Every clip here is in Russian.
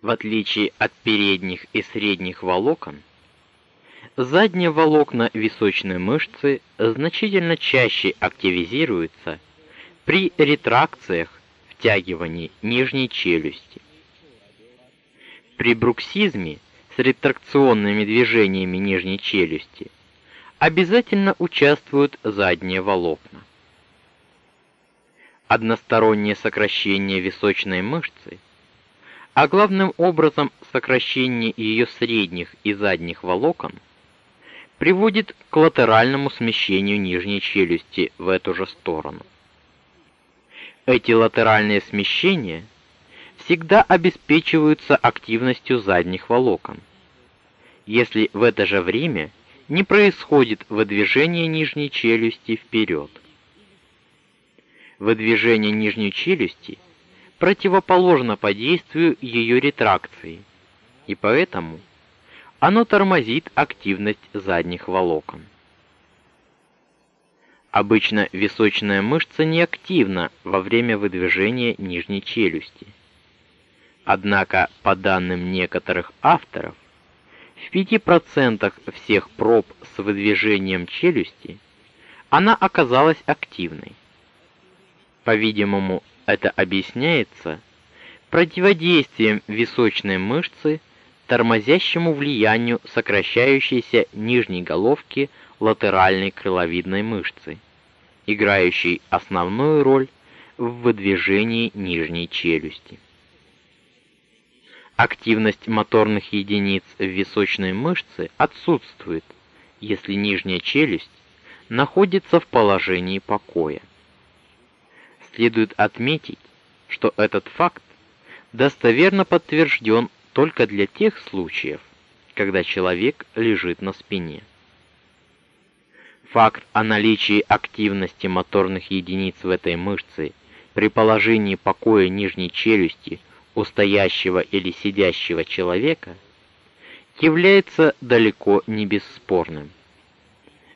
В отличие от передних и средних волокон, задние волокна височной мышцы значительно чаще активизируются при ретракциях, втягивании нижней челюсти. При бруксизме с ретракционными движениями нижней челюсти обязательно участвуют задние волокна. Одностороннее сокращение височной мышцы, а главным образом сокращение ее средних и задних волокон приводит к латеральному смещению нижней челюсти в эту же сторону. Эти латеральные смещения всегда обеспечиваются активностью задних волокон. Если в это же время не происходит выдвижение нижней челюсти вперед. Выдвижение нижней челюсти противоположно по действию ее ретракции, и поэтому оно тормозит активность задних волокон. Обычно височная мышца не активна во время выдвижения нижней челюсти. Однако, по данным некоторых авторов, в 5% всех проб с выдвижением челюсти она оказалась активной. По-видимому, это объясняется противодействием височной мышцы тормозящему влиянию сокращающейся нижней головки латеральной крыловидной мышцы, играющей основную роль в выдвижении нижней челюсти. Активность моторных единиц в височной мышце отсутствует, если нижняя челюсть находится в положении покоя. Следует отметить, что этот факт достоверно подтвержден только для тех случаев, когда человек лежит на спине. Факт о наличии активности моторных единиц в этой мышце при положении покоя нижней челюсти у стоящего или сидящего человека является далеко не бесспорным.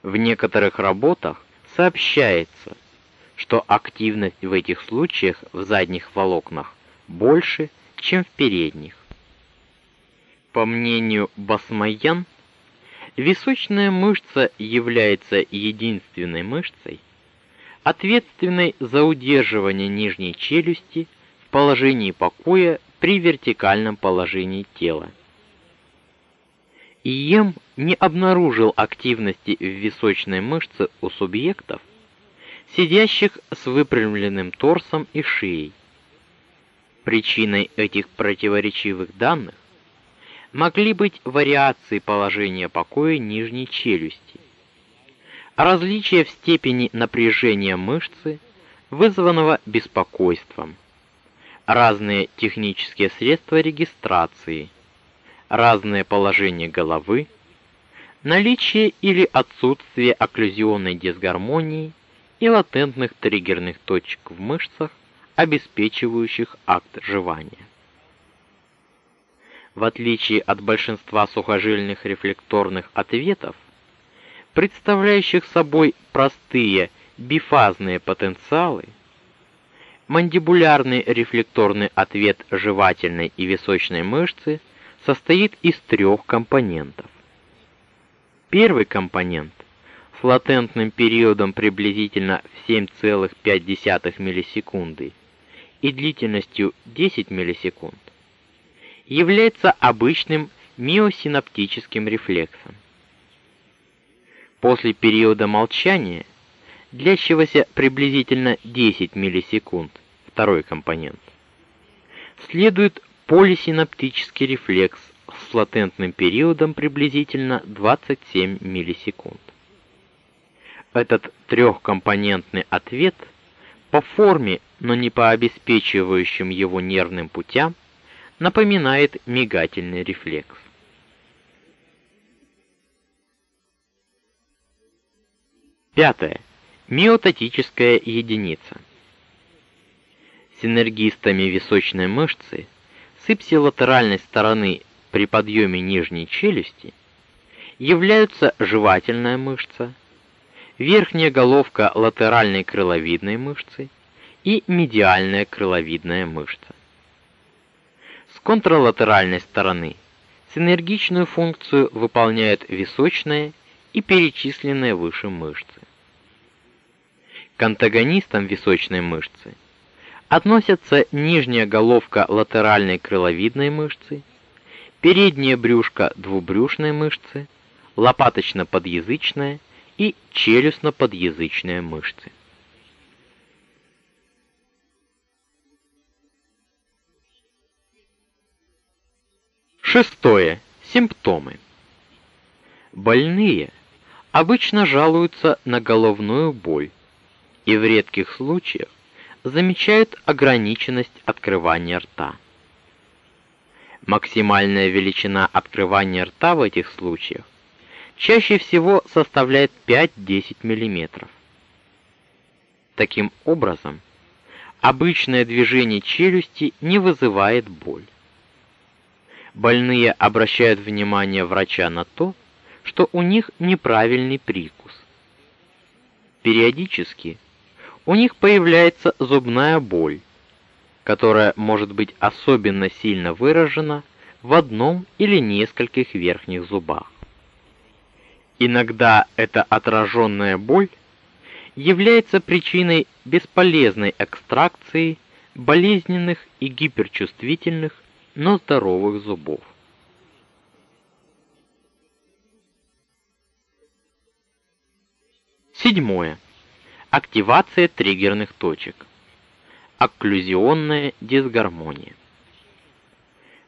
В некоторых работах сообщается, что активность в этих случаях в задних волокнах больше, чем в передних. По мнению Басмаян, височная мышца является единственной мышцей, ответственной за удерживание нижней челюсти в положении покоя при вертикальном положении тела. Ием не обнаружил активности в височной мышце у субъектов, сидящих с выпрямленным торсом и шеей. Причиной этих противоречивых данных могли быть вариации положения покоя нижней челюсти. Различия в степени напряжения мышцы, вызванного беспокойством. Разные технические средства регистрации, разное положение головы, наличие или отсутствие окклюзионной дисгармонии и латентных триггерных точек в мышцах, обеспечивающих акт жевания в отличие от большинства сухожильных рефлекторных ответов, представляющих собой простые бифазные потенциалы, мандибулярный рефлекторный ответ жевательной и височной мышцы состоит из трех компонентов. Первый компонент с латентным периодом приблизительно в 7,5 миллисекунды и длительностью 10 миллисекунд является обычным миосинаптическим рефлексом. После периода молчания, длящегося приблизительно 10 миллисекунд, второй компонент, следует полисинаптический рефлекс с латентным периодом приблизительно 27 миллисекунд. Этот трехкомпонентный ответ по форме, но не по обеспечивающим его нервным путям напоминает мигательный рефлекс. Пятое. Миотатическая единица. Синергистами височной мышцы с ипсилатеральной стороны при подъеме нижней челюсти являются жевательная мышца, верхняя головка латеральной крыловидной мышцы и медиальная крыловидная мышца контралатеральной стороны синергичную функцию выполняют височные и перечисленные выше мышцы. К антагонистам височной мышцы относятся нижняя головка латеральной крыловидной мышцы, переднее брюшко двубрюшной мышцы, лопаточно-подъязычная и челюстно-подъязычная мышцы. Шестое. Симптомы. Больные обычно жалуются на головную боль и в редких случаях замечают ограниченность открывания рта. Максимальная величина открывания рта в этих случаях чаще всего составляет 5-10 мм. Таким образом, обычное движение челюсти не вызывает боль. Больные обращают внимание врача на то, что у них неправильный прикус. Периодически у них появляется зубная боль, которая может быть особенно сильно выражена в одном или нескольких верхних зубах. Иногда эта отраженная боль является причиной бесполезной экстракции болезненных и гиперчувствительных, но здоровых зубов. Седьмое. Активация триггерных точек окклюзионная дисгармония.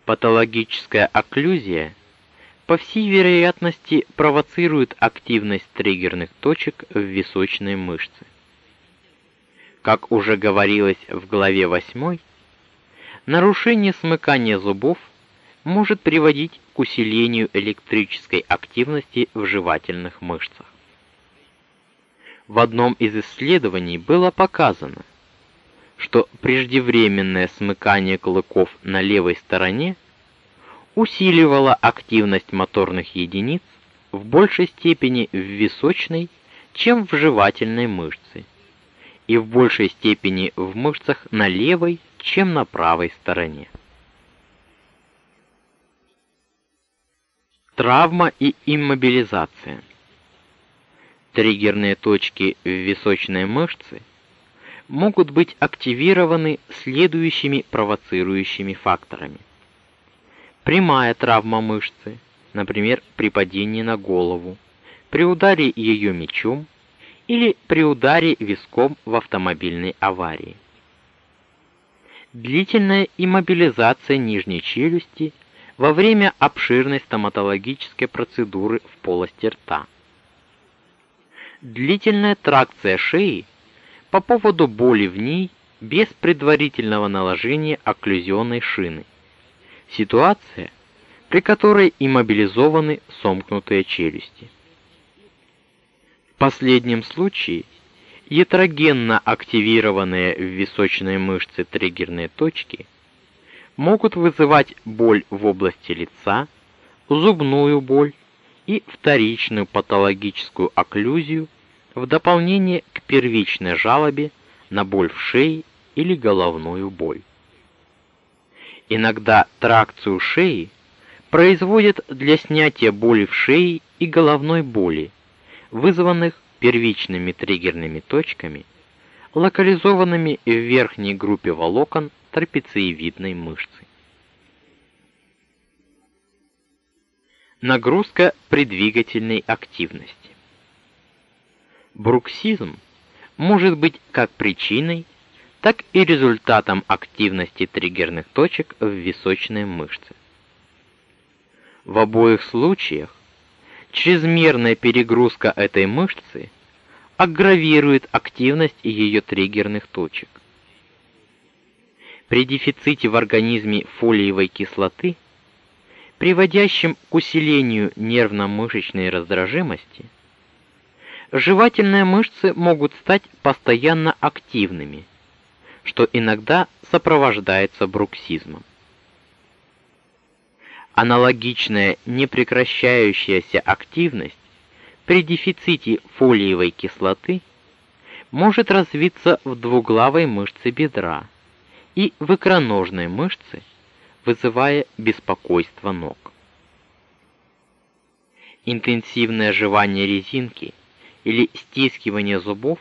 Патологическая окклюзия по всей вероятности провоцирует активность триггерных точек в височной мышце. Как уже говорилось в главе 8, нарушение смыкания зубов может приводить к усилению электрической активности в жевательных мышцах. В одном из исследований было показано, что преждевременное смыкание клыков на левой стороне усиливало активность моторных единиц в большей степени в височной, чем в жевательной мышце, и в большей степени в мышцах на левой, чем на правой стороне. Травма и иммобилизация. Триггерные точки в височной мышце – могут быть активированы следующими провоцирующими факторами. Прямая травма мышцы, например, при падении на голову, при ударе ее мечом или при ударе виском в автомобильной аварии. Длительная иммобилизация нижней челюсти во время обширной стоматологической процедуры в полости рта. Длительная тракция шеи по поводу боли в ней без предварительного наложения окклюзионной шины. Ситуация, при которой иммобилизованы сомкнутые челюсти. В последнем случае ятрогенно активированные в височной мышце триггерные точки могут вызывать боль в области лица, зубную боль и вторичную патологическую окклюзию в дополнение к первичной жалобе на боль в шее или головную боль. Иногда тракцию шеи производят для снятия боли в шее и головной боли, вызванных первичными триггерными точками, локализованными в верхней группе волокон трапециевидной мышцы. Нагрузка при двигательной активности. Бруксизм может быть как причиной, так и результатом активности триггерных точек в височной мышце. В обоих случаях чрезмерная перегрузка этой мышцы аггравирует активность ее триггерных точек. При дефиците в организме фолиевой кислоты, приводящем к усилению нервно-мышечной раздражимости, жевательные мышцы могут стать постоянно активными, что иногда сопровождается бруксизмом. Аналогичная непрекращающаяся активность при дефиците фолиевой кислоты может развиться в двуглавой мышце бедра и в икроножной мышце, вызывая беспокойство ног. Интенсивное жевание резинки или стискивание зубов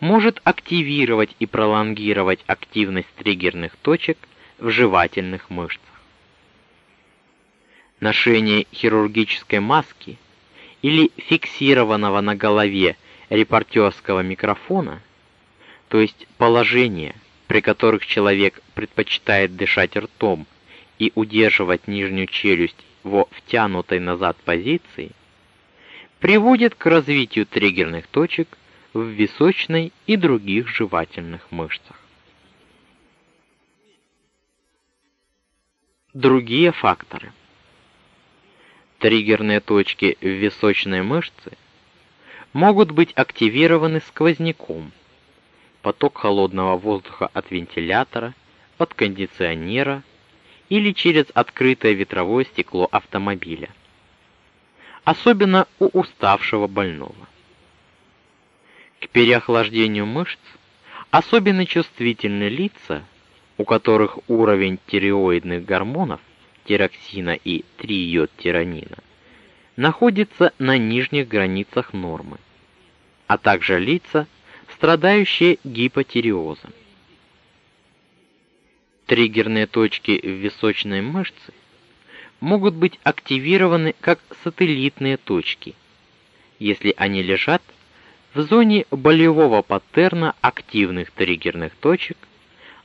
может активировать и пролонгировать активность триггерных точек в жевательных мышцах. Ношение хирургической маски или фиксированного на голове репортерского микрофона, то есть положение, при которых человек предпочитает дышать ртом и удерживать нижнюю челюсть во втянутой назад позиции, приводит к развитию триггерных точек в височной и других жевательных мышцах. Другие факторы. Триггерные точки в височной мышце могут быть активированы сквозняком. Поток холодного воздуха от вентилятора, от кондиционера или через открытое ветровое стекло автомобиля. Особенно у уставшего больного. К переохлаждению мышц особенно чувствительны лица, у которых уровень тиреоидных гормонов, тироксина и трииодтиронина, находится на нижних границах нормы, а также лица, страдающие гипотиреозом. Триггерные точки в височной мышце могут быть активированы как сателлитные точки, если они лежат в зоне болевого паттерна активных триггерных точек,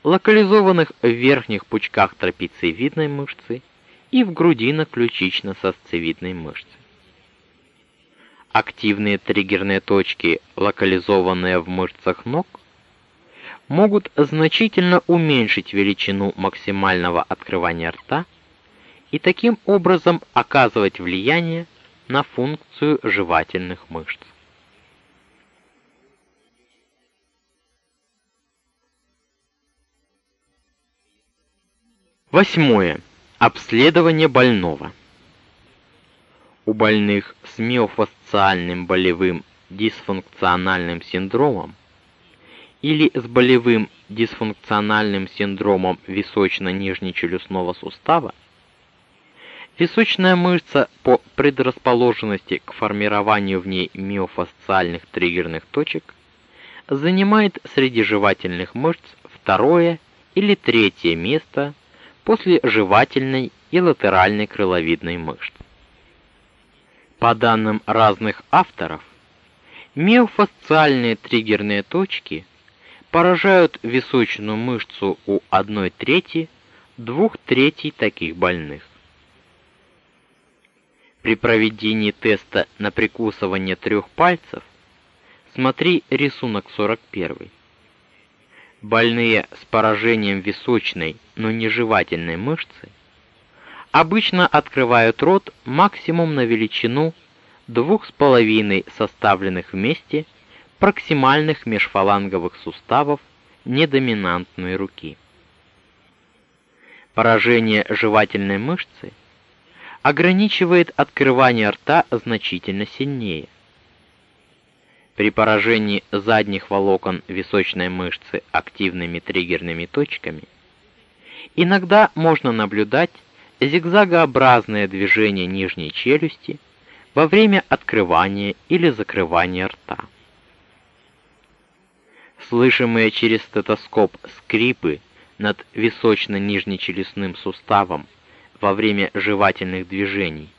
локализованных в верхних пучках трапециевидной мышцы и в грудино-ключично-сосцевидной мышце. Активные триггерные точки, локализованные в мышцах ног, могут значительно уменьшить величину максимального открывания рта и таким образом оказывать влияние на функцию жевательных мышц. Восьмое. Обследование больного. У больных с миофасциальным болевым дисфункциональным синдромом или с болевым дисфункциональным синдромом височно-нижнечелюстного сустава, височная мышца по предрасположенности к формированию в ней миофасциальных триггерных точек занимает среди жевательных мышц второе или третье место после жевательной и латеральной крыловидной мышц. По данным разных авторов, миофасциальные триггерные точки – поражают височную мышцу у 1 трети, 2 третей таких больных. При проведении теста на прикусывание трех пальцев смотри рисунок 41. Больные с поражением височной, но не жевательной мышцы обычно открывают рот максимум на величину 2,5 составленных вместе проксимальных межфаланговых суставов недоминантной руки. Поражение жевательной мышцы ограничивает открывание рта значительно сильнее. При поражении задних волокон височной мышцы активными триггерными точками иногда можно наблюдать зигзагообразное движение нижней челюсти во время открывания или закрывания рта. Слышимые через стетоскоп скрипы над височно-нижнечелюстным суставом во время жевательных движений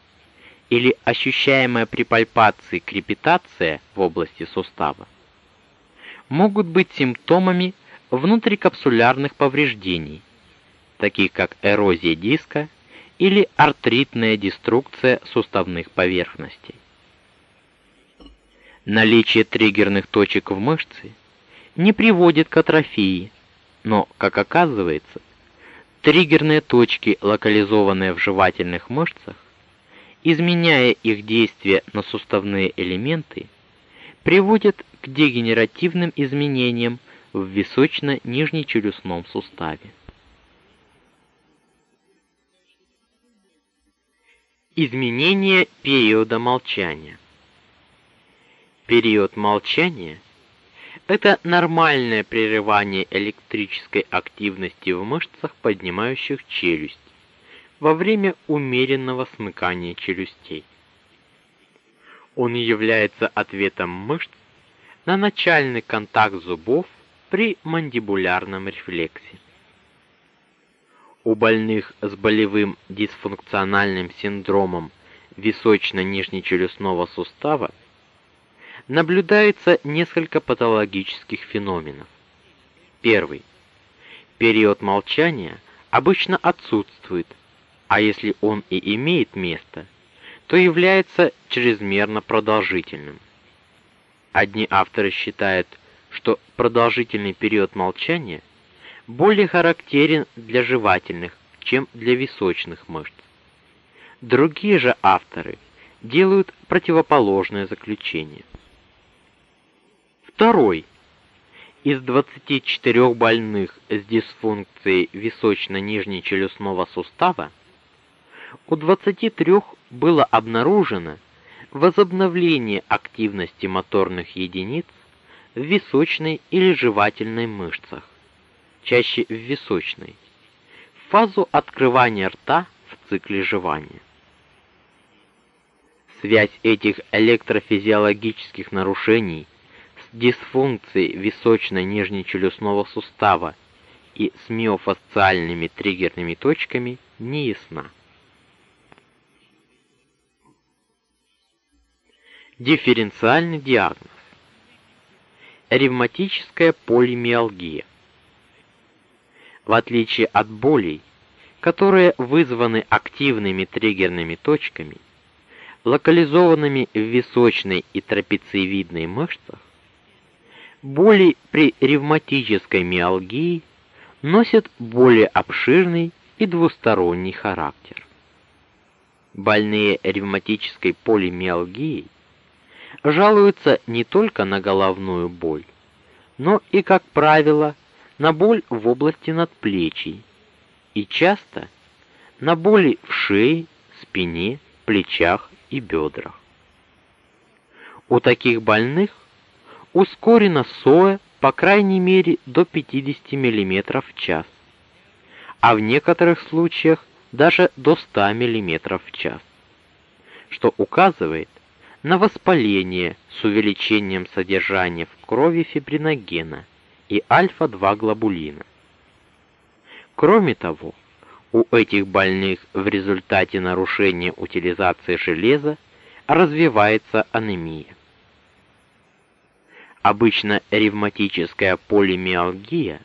или ощущаемая при пальпации крепитация в области сустава могут быть симптомами внутрикапсулярных повреждений, таких как эрозия диска или артритная деструкция суставных поверхностей. Наличие триггерных точек в мышце – не приводит к атрофии, но, как оказывается, триггерные точки, локализованные в жевательных мышцах, изменяя их действие на суставные элементы, приводят к дегенеративным изменениям в височно-нижнечелюстном суставе. Изменение периода молчания. Период молчания это нормальное прерывание электрической активности в мышцах, поднимающих челюсть, во время умеренного смыкания челюстей. Он является ответом мышц на начальный контакт зубов при мандибулярном рефлексе. У больных с болевым дисфункциональным синдромом височно-нижнечелюстного сустава наблюдается несколько патологических феноменов. Первый. Период молчания обычно отсутствует, а если он и имеет место, то является чрезмерно продолжительным. Одни авторы считают, что продолжительный период молчания более характерен для жевательных, чем для височных мышц. Другие же авторы делают противоположное заключение. Второй. Из 24 больных с дисфункцией височно-нижнечелюстного сустава у 23 было обнаружено возобновление активности моторных единиц в височной или жевательной мышцах, чаще в височной, в фазу открывания рта в цикле жевания. Связь этих электрофизиологических нарушений дисфункцией височно-нижнечелюстного сустава и с миофасциальными триггерными точками не ясна. Дифференциальный диагноз. Ревматическая полимиалгия. В отличие от болей, которые вызваны активными триггерными точками, локализованными в височной и трапециевидной мышцах, Боли при ревматической миалгии носят более обширный и двусторонний характер. Больные ревматической полимиалгией жалуются не только на головную боль, но и, как правило, на боль в области надплечий и часто на боли в шее, спине, плечах и бедрах. У таких больных ускорена СОЭ по крайней мере до 50 мм в час, а в некоторых случаях даже до 100 мм в час, что указывает на воспаление с увеличением содержания в крови фибриногена и альфа-2 глобулина. Кроме того, у этих больных в результате нарушения утилизации железа развивается анемия. Обычно ревматическая полимиалгия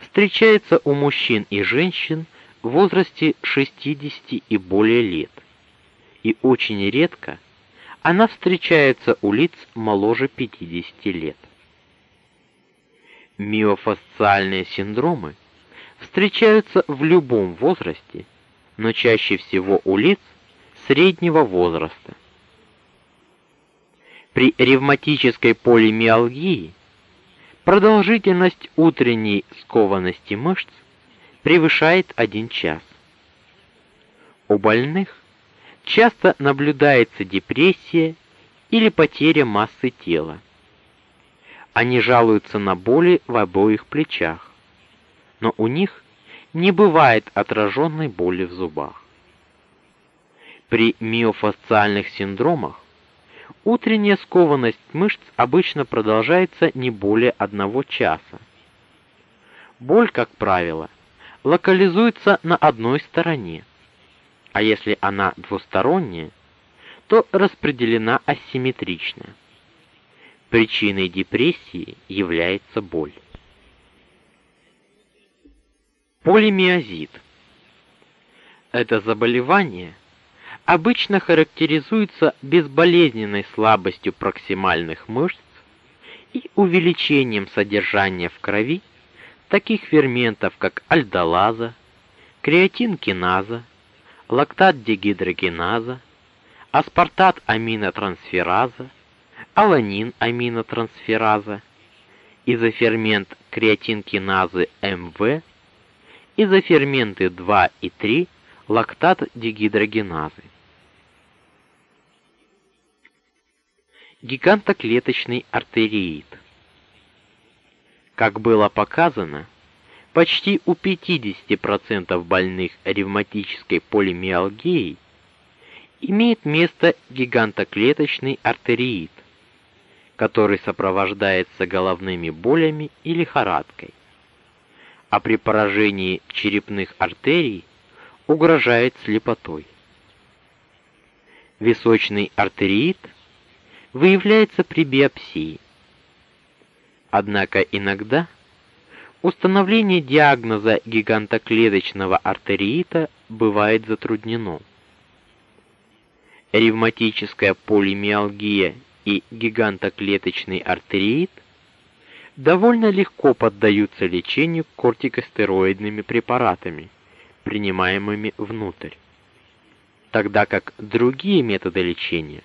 встречается у мужчин и женщин в возрасте 60 и более лет. И очень редко она встречается у лиц моложе 50 лет. Миофасциальные синдромы встречаются в любом возрасте, но чаще всего у лиц среднего возраста. При ревматической полимиалгии продолжительность утренней скованности мышц превышает 1 час. У больных часто наблюдается депрессия или потеря массы тела. Они жалуются на боли в обоих плечах, но у них не бывает отраженной боли в зубах. При миофасциальных синдромах Утренняя скованность мышц обычно продолжается не более одного часа. Боль, как правило, локализуется на одной стороне, а если она двусторонняя, то распределена асимметрично. Причиной депрессии является боль. Полимиозит. Это заболевание – обычно характеризуется безболезненной слабостью проксимальных мышц и увеличением содержания в крови таких ферментов, как альдолаза, креатинкиназа, лактат-дегидрогеназа, аспартат-аминотрансфераза, аланин-аминотрансфераза, изофермент креатинкиназы МВ, изоферменты 2 и 3 лактат-дегидрогеназы. гигантоклеточный артериит. Как было показано, почти у 50% больных ревматической полимиалгией имеет место гигантоклеточный артериит, который сопровождается головными болями и лихорадкой. А при поражении черепных артерий угрожает слепотой. Височный артериит выявляется при биопсии. Однако иногда установление диагноза гигантоклеточного артериита бывает затруднено. Ревматическая полимиалгия и гигантоклеточный артериит довольно легко поддаются лечению кортикостероидными препаратами, принимаемыми внутрь, тогда как другие методы лечения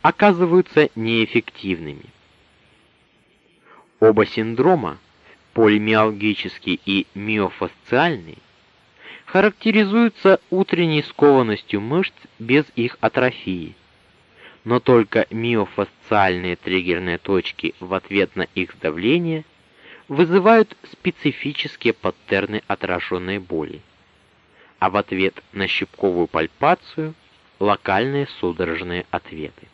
оказываются неэффективными. Оба синдрома, полимиалгический и миофасциальный, характеризуются утренней скованностью мышц без их атрофии. Но только миофасциальные триггерные точки в ответ на их давление вызывают специфические паттерны отраженной боли. А в ответ на щипковую пальпацию локальные судорожные ответы.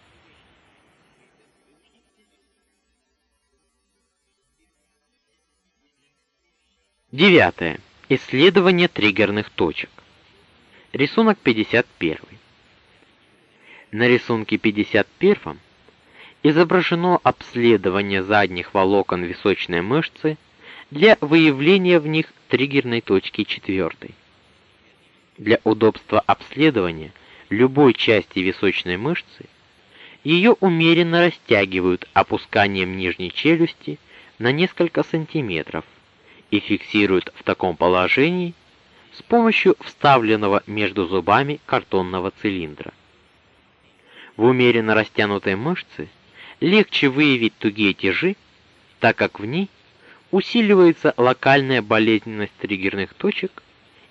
Девятое. Исследование триггерных точек. Рисунок 51. На рисунке 51 изображено обследование задних волокон височной мышцы для выявления в них триггерной точки четвертой. Для удобства обследования любой части височной мышцы ее умеренно растягивают опусканием нижней челюсти на несколько сантиметров и фиксируют в таком положении с помощью вставленного между зубами картонного цилиндра. В умеренно растянутой мышце легче выявить тугие тяжи, так как в ней усиливается локальная болезненность триггерных точек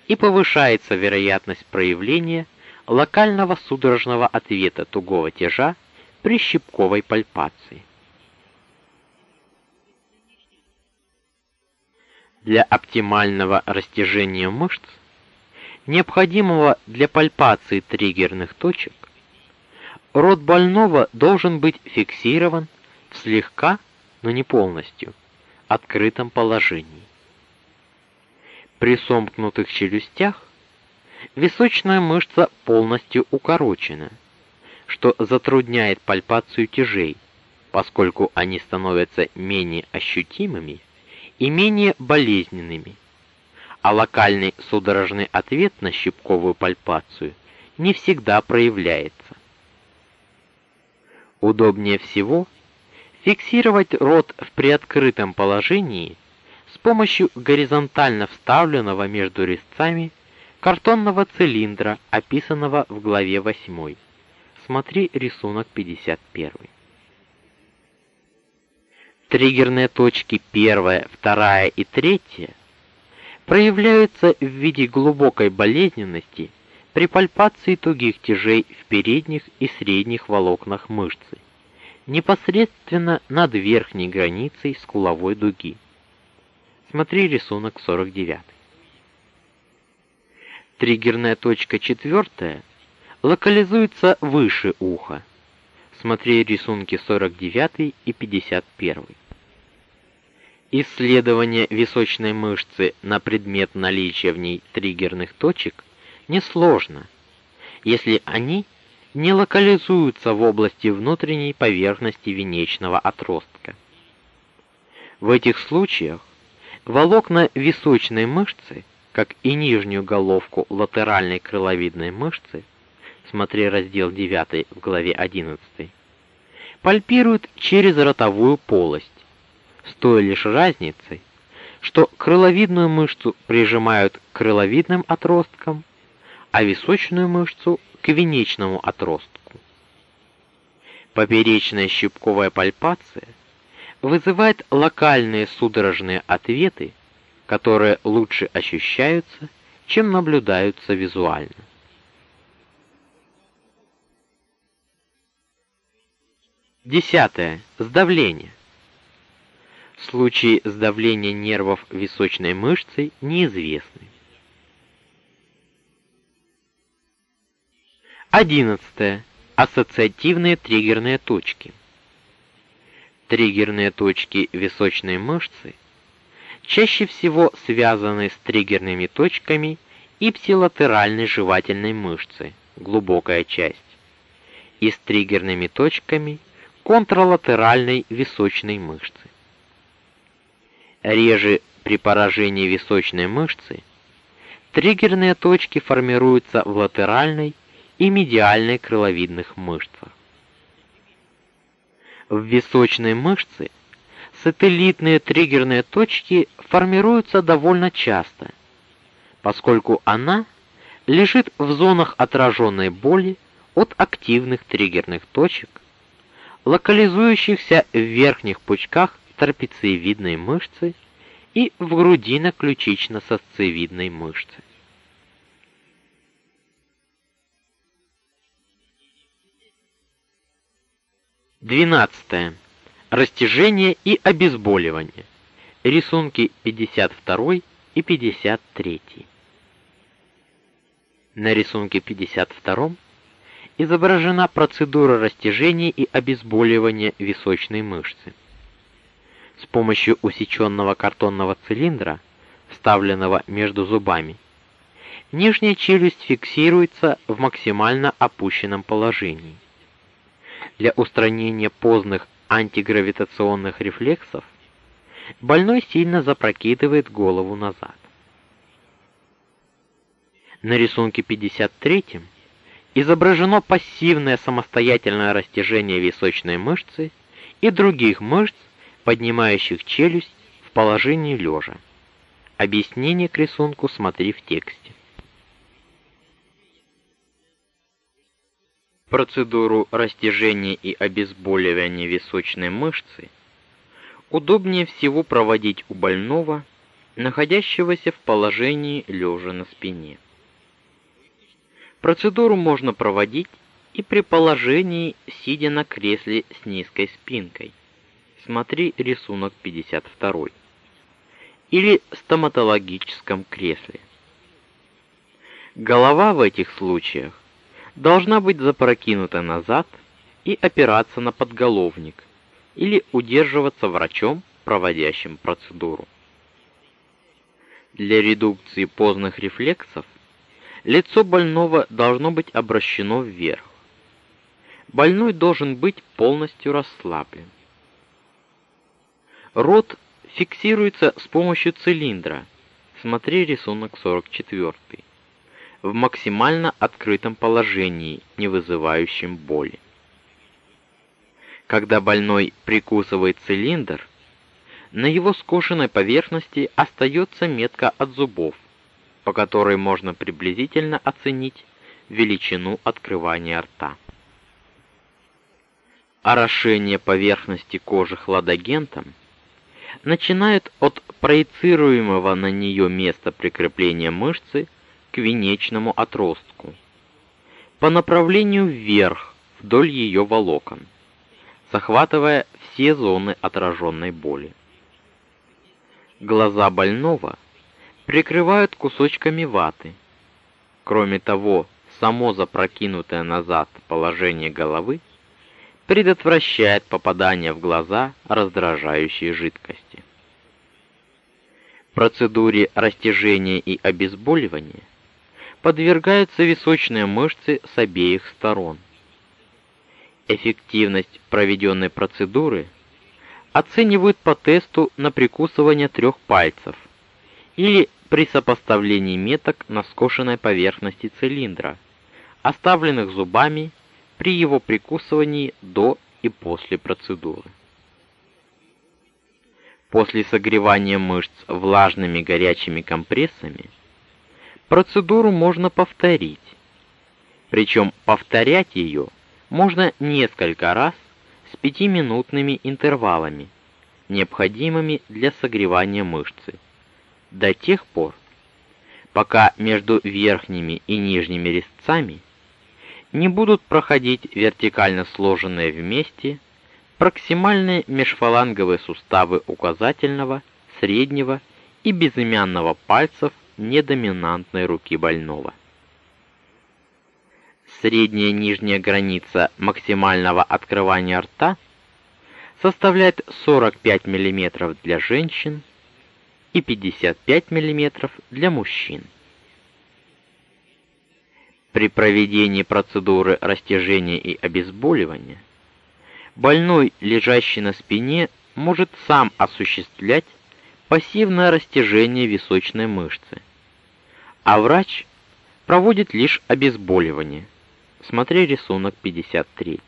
и повышается вероятность проявления локального судорожного ответа тугого тяжа при щипковой пальпации. Для оптимального растяжения мышц, необходимого для пальпации триггерных точек, рот больного должен быть фиксирован в слегка, но не полностью, открытом положении. При сомкнутых челюстях височная мышца полностью укорочена, что затрудняет пальпацию тяжей, поскольку они становятся менее ощутимыми и менее болезненными, а локальный судорожный ответ на щипковую пальпацию не всегда проявляется. Удобнее всего фиксировать рот в приоткрытом положении с помощью горизонтально вставленного между резцами картонного цилиндра, описанного в главе 8. Смотри рисунок 51. Триггерные точки первая, вторая и третья проявляются в виде глубокой болезненности при пальпации тугих тяжей в передних и средних волокнах мышцы, непосредственно над верхней границей скуловой дуги. Смотри рисунок 49. Триггерная точка четвертая локализуется выше уха. Смотри рисунки 49 и 51. Исследование височной мышцы на предмет наличия в ней триггерных точек несложно, если они не локализуются в области внутренней поверхности венечного отростка. В этих случаях волокна височной мышцы, как и нижнюю головку латеральной крыловидной мышцы, смотри раздел 9 в главе 11, пальпируют через ротовую полость с той лишь разницей, что крыловидную мышцу прижимают к крыловидным отросткам, а височную мышцу к венечному отростку. Поперечная щипковая пальпация вызывает локальные судорожные ответы, которые лучше ощущаются, чем наблюдаются визуально. Десятое. Сдавление. Случаи сдавления нервов височной мышцей неизвестны. 11. Ассоциативные триггерные точки. Триггерные точки височной мышцы чаще всего связаны с триггерными точками ипсилатеральной жевательной мышцы, глубокая часть, и с триггерными точками контралатеральной височной мышцы. Реже при поражении височной мышцы триггерные точки формируются в латеральной и медиальной крыловидных мышцах. В височной мышце сателлитные триггерные точки формируются довольно часто, поскольку она лежит в зонах отраженной боли от активных триггерных точек, локализующихся в верхних пучках трапециевидной мышцы и в грудино-ключично-сосцевидной мышце. Двенадцатое. Растяжение и обезболивание. Рисунки 52 и 53. На рисунке 52 изображена процедура растяжения и обезболивания височной мышцы. С помощью усеченного картонного цилиндра, вставленного между зубами, нижняя челюсть фиксируется в максимально опущенном положении. Для устранения поздних антигравитационных рефлексов больной сильно запрокидывает голову назад. На рисунке 53 изображено пассивное самостоятельное растяжение височной мышцы и других мышц, поднимающих челюсть в положении лежа. Объяснение к рисунку смотри в тексте. Процедуру растяжения и обезболивания височной мышцы удобнее всего проводить у больного, находящегося в положении лежа на спине. Процедуру можно проводить и при положении сидя на кресле с низкой спинкой. Смотри рисунок 52. Или стоматологическом кресле. Голова в этих случаях должна быть запрокинута назад и опираться на подголовник или удерживаться врачом, проводящим процедуру. Для редукции поздних рефлексов Лицо больного должно быть обращено вверх. Больной должен быть полностью расслаблен. Рот фиксируется с помощью цилиндра. Смотри рисунок 44. В максимально открытом положении, не вызывающем боли. Когда больной прикусывает цилиндр, на его скошенной поверхности остается метка от зубов по которой можно приблизительно оценить величину открывания рта. Орошение поверхности кожи хладагентом начинает от проецируемого на нее места прикрепления мышцы к венечному отростку по направлению вверх вдоль ее волокон, захватывая все зоны отраженной боли. Глаза больного прикрывают кусочками ваты. Кроме того, само запрокинутое назад положение головы предотвращает попадание в глаза раздражающей жидкости. Процедуре растяжения и обезболивания подвергаются височные мышцы с обеих сторон. Эффективность проведенной процедуры оценивают по тесту на прикусывание трех пальцев или при сопоставлении меток на скошенной поверхности цилиндра, оставленных зубами при его прикусывании до и после процедуры. После согревания мышц влажными горячими компрессами процедуру можно повторить. Причем повторять ее можно несколько раз с пятиминутными интервалами, необходимыми для согревания мышцы до тех пор, пока между верхними и нижними резцами не будут проходить вертикально сложенные вместе проксимальные межфаланговые суставы указательного, среднего и безымянного пальцев недоминантной руки больного. Средняя нижняя граница максимального открывания рта составляет 45 мм для женщин и 55 мм для мужчин. При проведении процедуры растяжения и обезболивания больной, лежащий на спине, может сам осуществлять пассивное растяжение височной мышцы, а врач проводит лишь обезболивание. Смотри рисунок 53.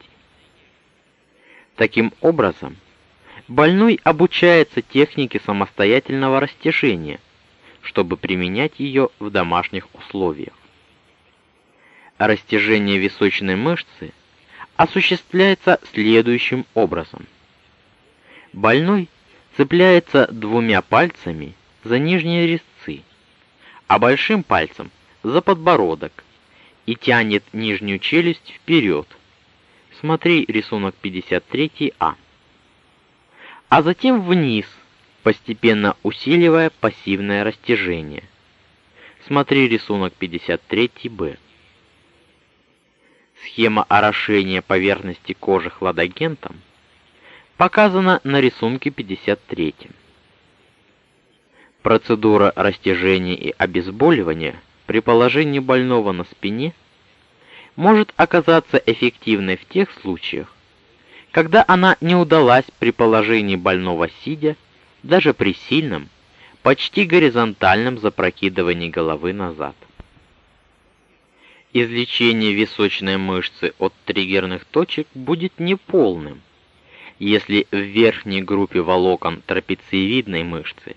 Таким образом, больной обучается технике самостоятельного растяжения, чтобы применять ее в домашних условиях. Растяжение височной мышцы осуществляется следующим образом. Больной цепляется двумя пальцами за нижние резцы, а большим пальцем за подбородок и тянет нижнюю челюсть вперед. Смотри рисунок 53А. А затем вниз, постепенно усиливая пассивное растяжение. Смотри рисунок 53Б. Схема орошения поверхности кожи хладагентом показана на рисунке 53. Процедура растяжения и обезболивания при положении больного на спине может оказаться эффективной в тех случаях, когда она не удалась при положении больного сидя, даже при сильном, почти горизонтальном запрокидывании головы назад. Излечение височной мышцы от триггерных точек будет неполным, если в верхней группе волокон трапециевидной мышцы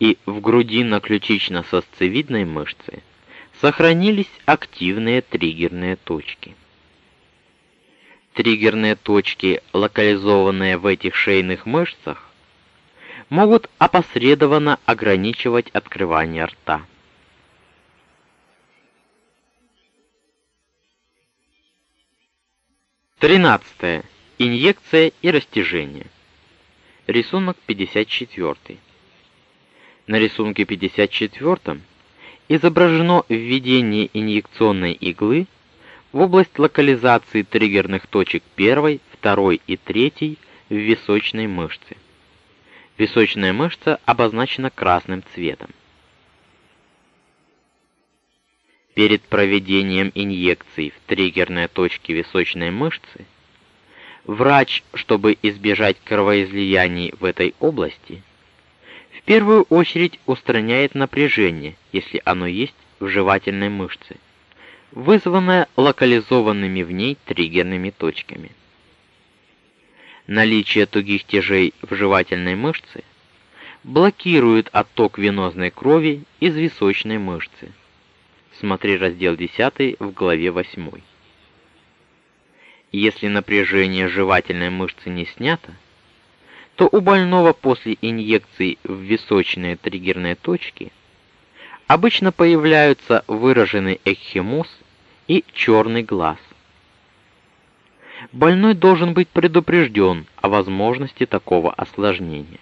и в грудино-ключично-сосцевидной мышце сохранились активные триггерные точки. Триггерные точки, локализованные в этих шейных мышцах, могут опосредованно ограничивать открывание рта. Тринадцатое. Инъекция и растяжение. Рисунок 54. На рисунке 54 изображено введение инъекционной иглы в область локализации триггерных точек 1, 2 и 3 в височной мышце. Височная мышца обозначена красным цветом. Перед проведением инъекций в триггерные точки височной мышцы врач, чтобы избежать кровоизлияний в этой области, в первую очередь устраняет напряжение, если оно есть в жевательной мышце, вызванное локализованными в ней триггерными точками. Наличие тугих тяжей в жевательной мышце блокирует отток венозной крови из височной мышцы. Смотри раздел 10 в главе 8. Если напряжение жевательной мышцы не снято, то у больного после инъекции в височные триггерные точки обычно появляются выраженный экхимоз и черный глаз. Больной должен быть предупрежден о возможности такого осложнения.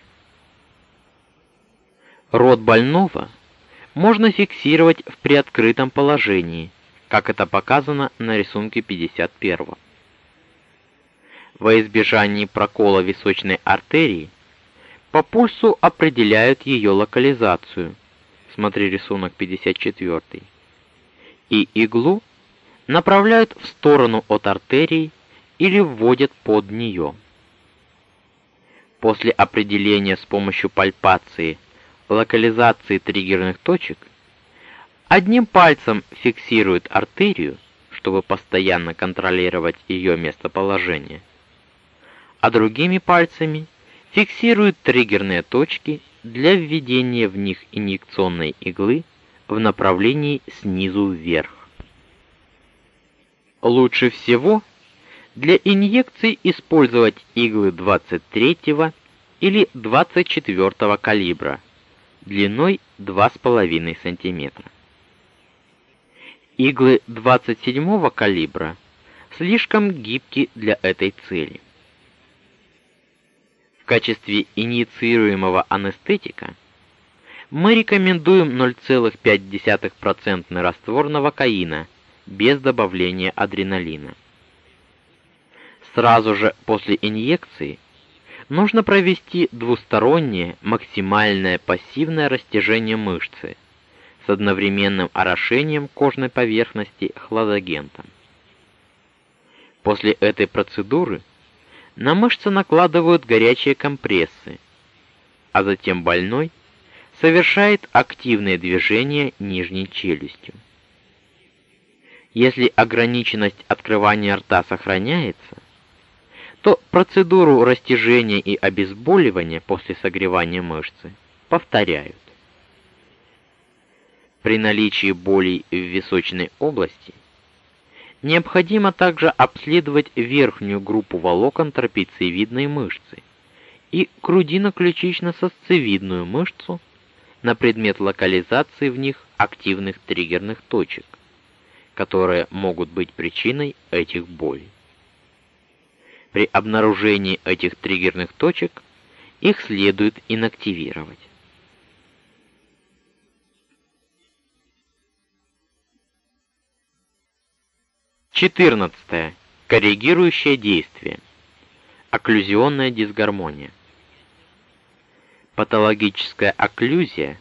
Рот больного можно фиксировать в приоткрытом положении, как это показано на рисунке 51 во избежании прокола височной артерии по пульсу определяют ее локализацию. Смотри рисунок 54. И иглу направляют в сторону от артерии или вводят под нее. После определения с помощью пальпации локализации триггерных точек одним пальцем фиксируют артерию, чтобы постоянно контролировать ее местоположение а другими пальцами фиксирует триггерные точки для введения в них инъекционной иглы в направлении снизу вверх. Лучше всего для инъекций использовать иглы 23 или 24 калибра длиной 2,5 см. Иглы 27 калибра слишком гибки для этой цели. качестве инициируемого анестетика мы рекомендуем 0,5% раствор новокаина без добавления адреналина. Сразу же после инъекции нужно провести двустороннее максимальное пассивное растяжение мышцы с одновременным орошением кожной поверхности хладагентом. После этой процедуры на мышцы накладывают горячие компрессы, а затем больной совершает активные движения нижней челюстью. Если ограниченность открывания рта сохраняется, то процедуру растяжения и обезболивания после согревания мышцы повторяют. При наличии болей в височной области необходимо также обследовать верхнюю группу волокон трапециевидной мышцы и грудино-ключично-сосцевидную мышцу на предмет локализации в них активных триггерных точек, которые могут быть причиной этих болей. При обнаружении этих триггерных точек их следует инактивировать. Четырнадцатое. Коррегирующее действие. Окклюзионная дисгармония. Патологическая окклюзия,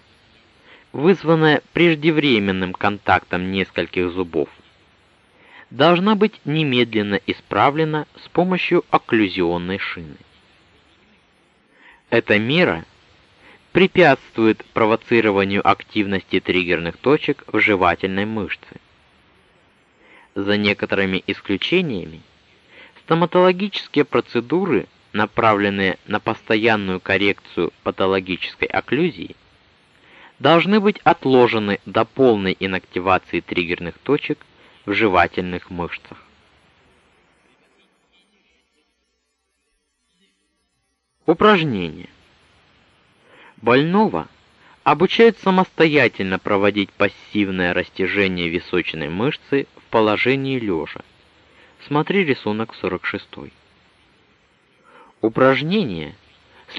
вызванная преждевременным контактом нескольких зубов, должна быть немедленно исправлена с помощью окклюзионной шины. Эта мера препятствует провоцированию активности триггерных точек в жевательной мышце за некоторыми исключениями, стоматологические процедуры, направленные на постоянную коррекцию патологической окклюзии, должны быть отложены до полной инактивации триггерных точек в жевательных мышцах. Упражнение. Больного обучают самостоятельно проводить пассивное растяжение височной мышцы положении лежа. Смотри рисунок 46. Упражнение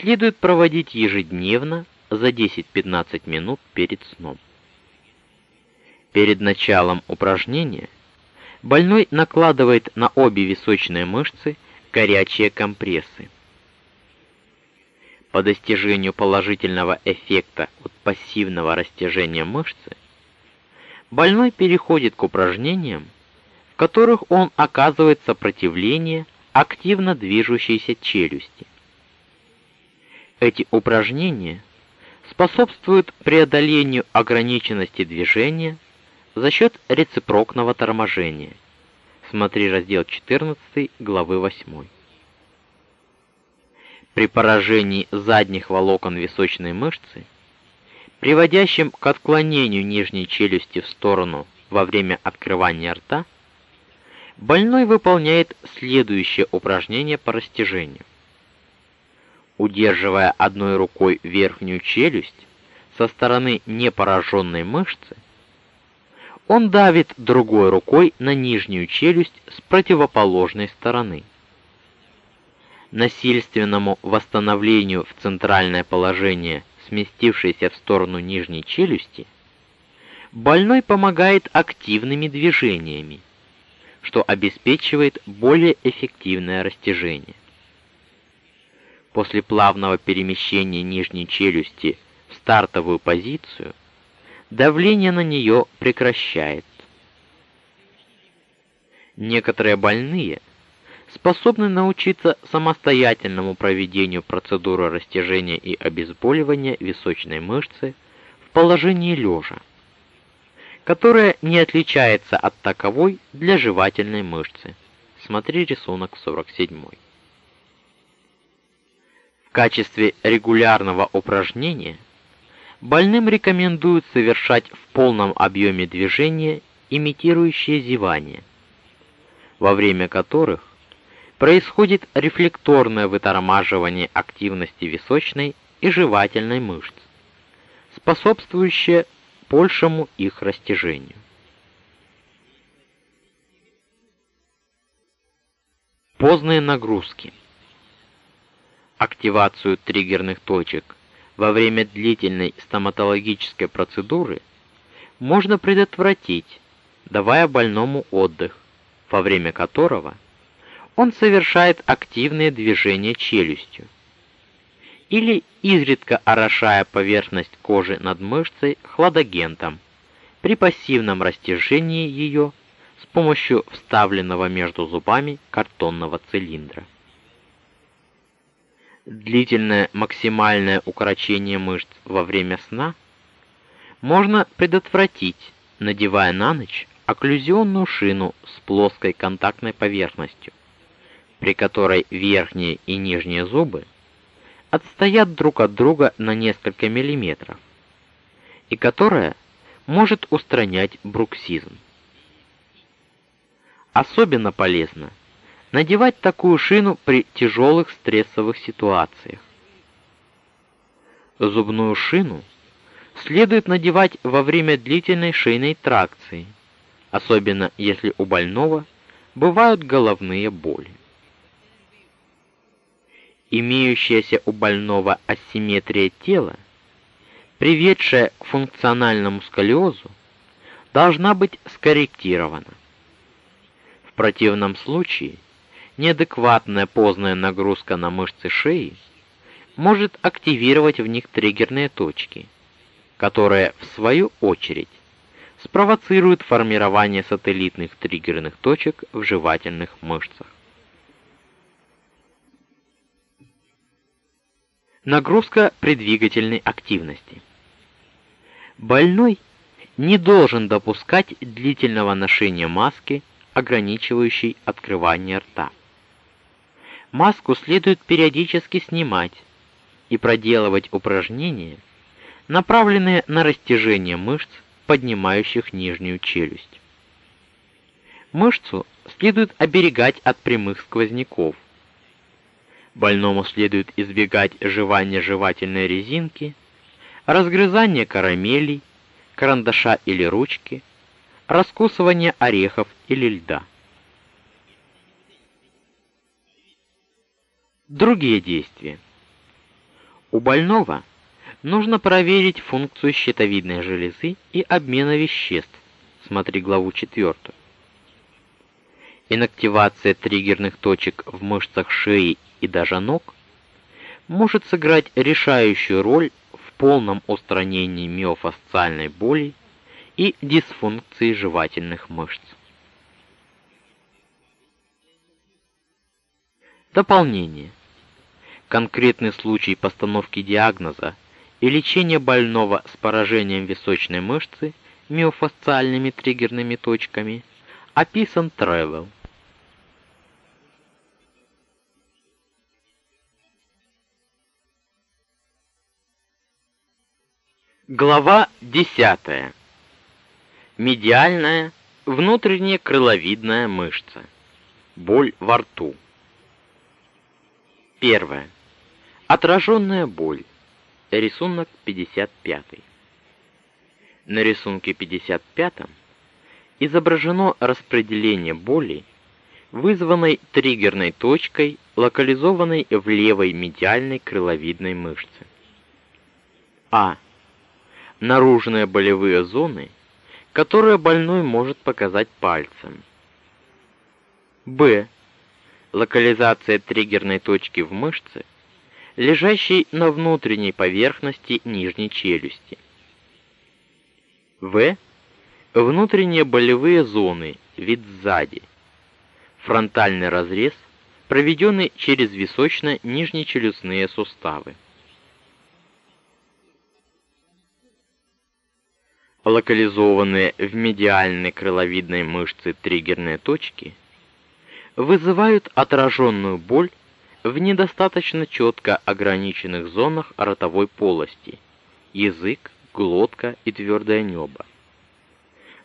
следует проводить ежедневно за 10-15 минут перед сном. Перед началом упражнения больной накладывает на обе височные мышцы горячие компрессы. По достижению положительного эффекта от пассивного растяжения мышцы больной переходит к упражнениям, в которых он оказывает сопротивление активно движущейся челюсти. Эти упражнения способствуют преодолению ограниченности движения за счет рецепрокного торможения. Смотри раздел 14 главы 8. При поражении задних волокон височной мышцы приводящим к отклонению нижней челюсти в сторону во время открывания рта, больной выполняет следующее упражнение по растяжению. Удерживая одной рукой верхнюю челюсть со стороны непораженной мышцы, он давит другой рукой на нижнюю челюсть с противоположной стороны. Насильственному восстановлению в центральное положение сместившейся в сторону нижней челюсти, больной помогает активными движениями, что обеспечивает более эффективное растяжение. После плавного перемещения нижней челюсти в стартовую позицию, давление на нее прекращается. Некоторые больные способны научиться самостоятельному проведению процедуры растяжения и обезболивания височной мышцы в положении лежа, которая не отличается от таковой для жевательной мышцы. Смотри рисунок 47. В качестве регулярного упражнения больным рекомендуют совершать в полном объеме движения, имитирующие зевание, во время которых происходит рефлекторное вытормаживание активности височной и жевательной мышц, способствующее большему их растяжению. Поздние нагрузки. Активацию триггерных точек во время длительной стоматологической процедуры можно предотвратить, давая больному отдых, во время которого он совершает активные движения челюстью или изредка орошая поверхность кожи над мышцей хладагентом при пассивном растяжении ее с помощью вставленного между зубами картонного цилиндра. Длительное максимальное укорочение мышц во время сна можно предотвратить, надевая на ночь окклюзионную шину с плоской контактной поверхностью, при которой верхние и нижние зубы отстоят друг от друга на несколько миллиметров, и которая может устранять бруксизм. Особенно полезно надевать такую шину при тяжелых стрессовых ситуациях. Зубную шину следует надевать во время длительной шейной тракции, особенно если у больного бывают головные боли имеющаяся у больного асимметрия тела, приведшая к функциональному сколиозу, должна быть скорректирована. В противном случае неадекватная поздняя нагрузка на мышцы шеи может активировать в них триггерные точки, которые в свою очередь спровоцируют формирование сателлитных триггерных точек в жевательных мышцах. Нагрузка при двигательной активности. Больной не должен допускать длительного ношения маски, ограничивающей открывание рта. Маску следует периодически снимать и проделывать упражнения, направленные на растяжение мышц, поднимающих нижнюю челюсть. Мышцу следует оберегать от прямых сквозняков – Больному следует избегать жевания жевательной резинки, разгрызания карамелей, карандаша или ручки, раскусывания орехов или льда. Другие действия. У больного нужно проверить функцию щитовидной железы и обмена веществ. Смотри главу 4. Инактивация триггерных точек в мышцах шеи и даже ног, может сыграть решающую роль в полном устранении миофасциальной боли и дисфункции жевательных мышц. Дополнение. Конкретный случай постановки диагноза и лечения больного с поражением височной мышцы миофасциальными триггерными точками описан Тревел. Глава 10. Медиальная внутренняя крыловидная мышца. Боль во рту. Первое. Отраженная боль. Рисунок 55. На рисунке 55 изображено распределение боли, вызванной триггерной точкой, локализованной в левой медиальной крыловидной мышце. А наружные болевые зоны, которые больной может показать пальцем. Б. Локализация триггерной точки в мышце, лежащей на внутренней поверхности нижней челюсти. В. Внутренние болевые зоны, вид сзади. Фронтальный разрез, проведенный через височно-нижнечелюстные суставы. локализованные в медиальной крыловидной мышце триггерные точки, вызывают отраженную боль в недостаточно четко ограниченных зонах ротовой полости: язык, глотка и твердое небо.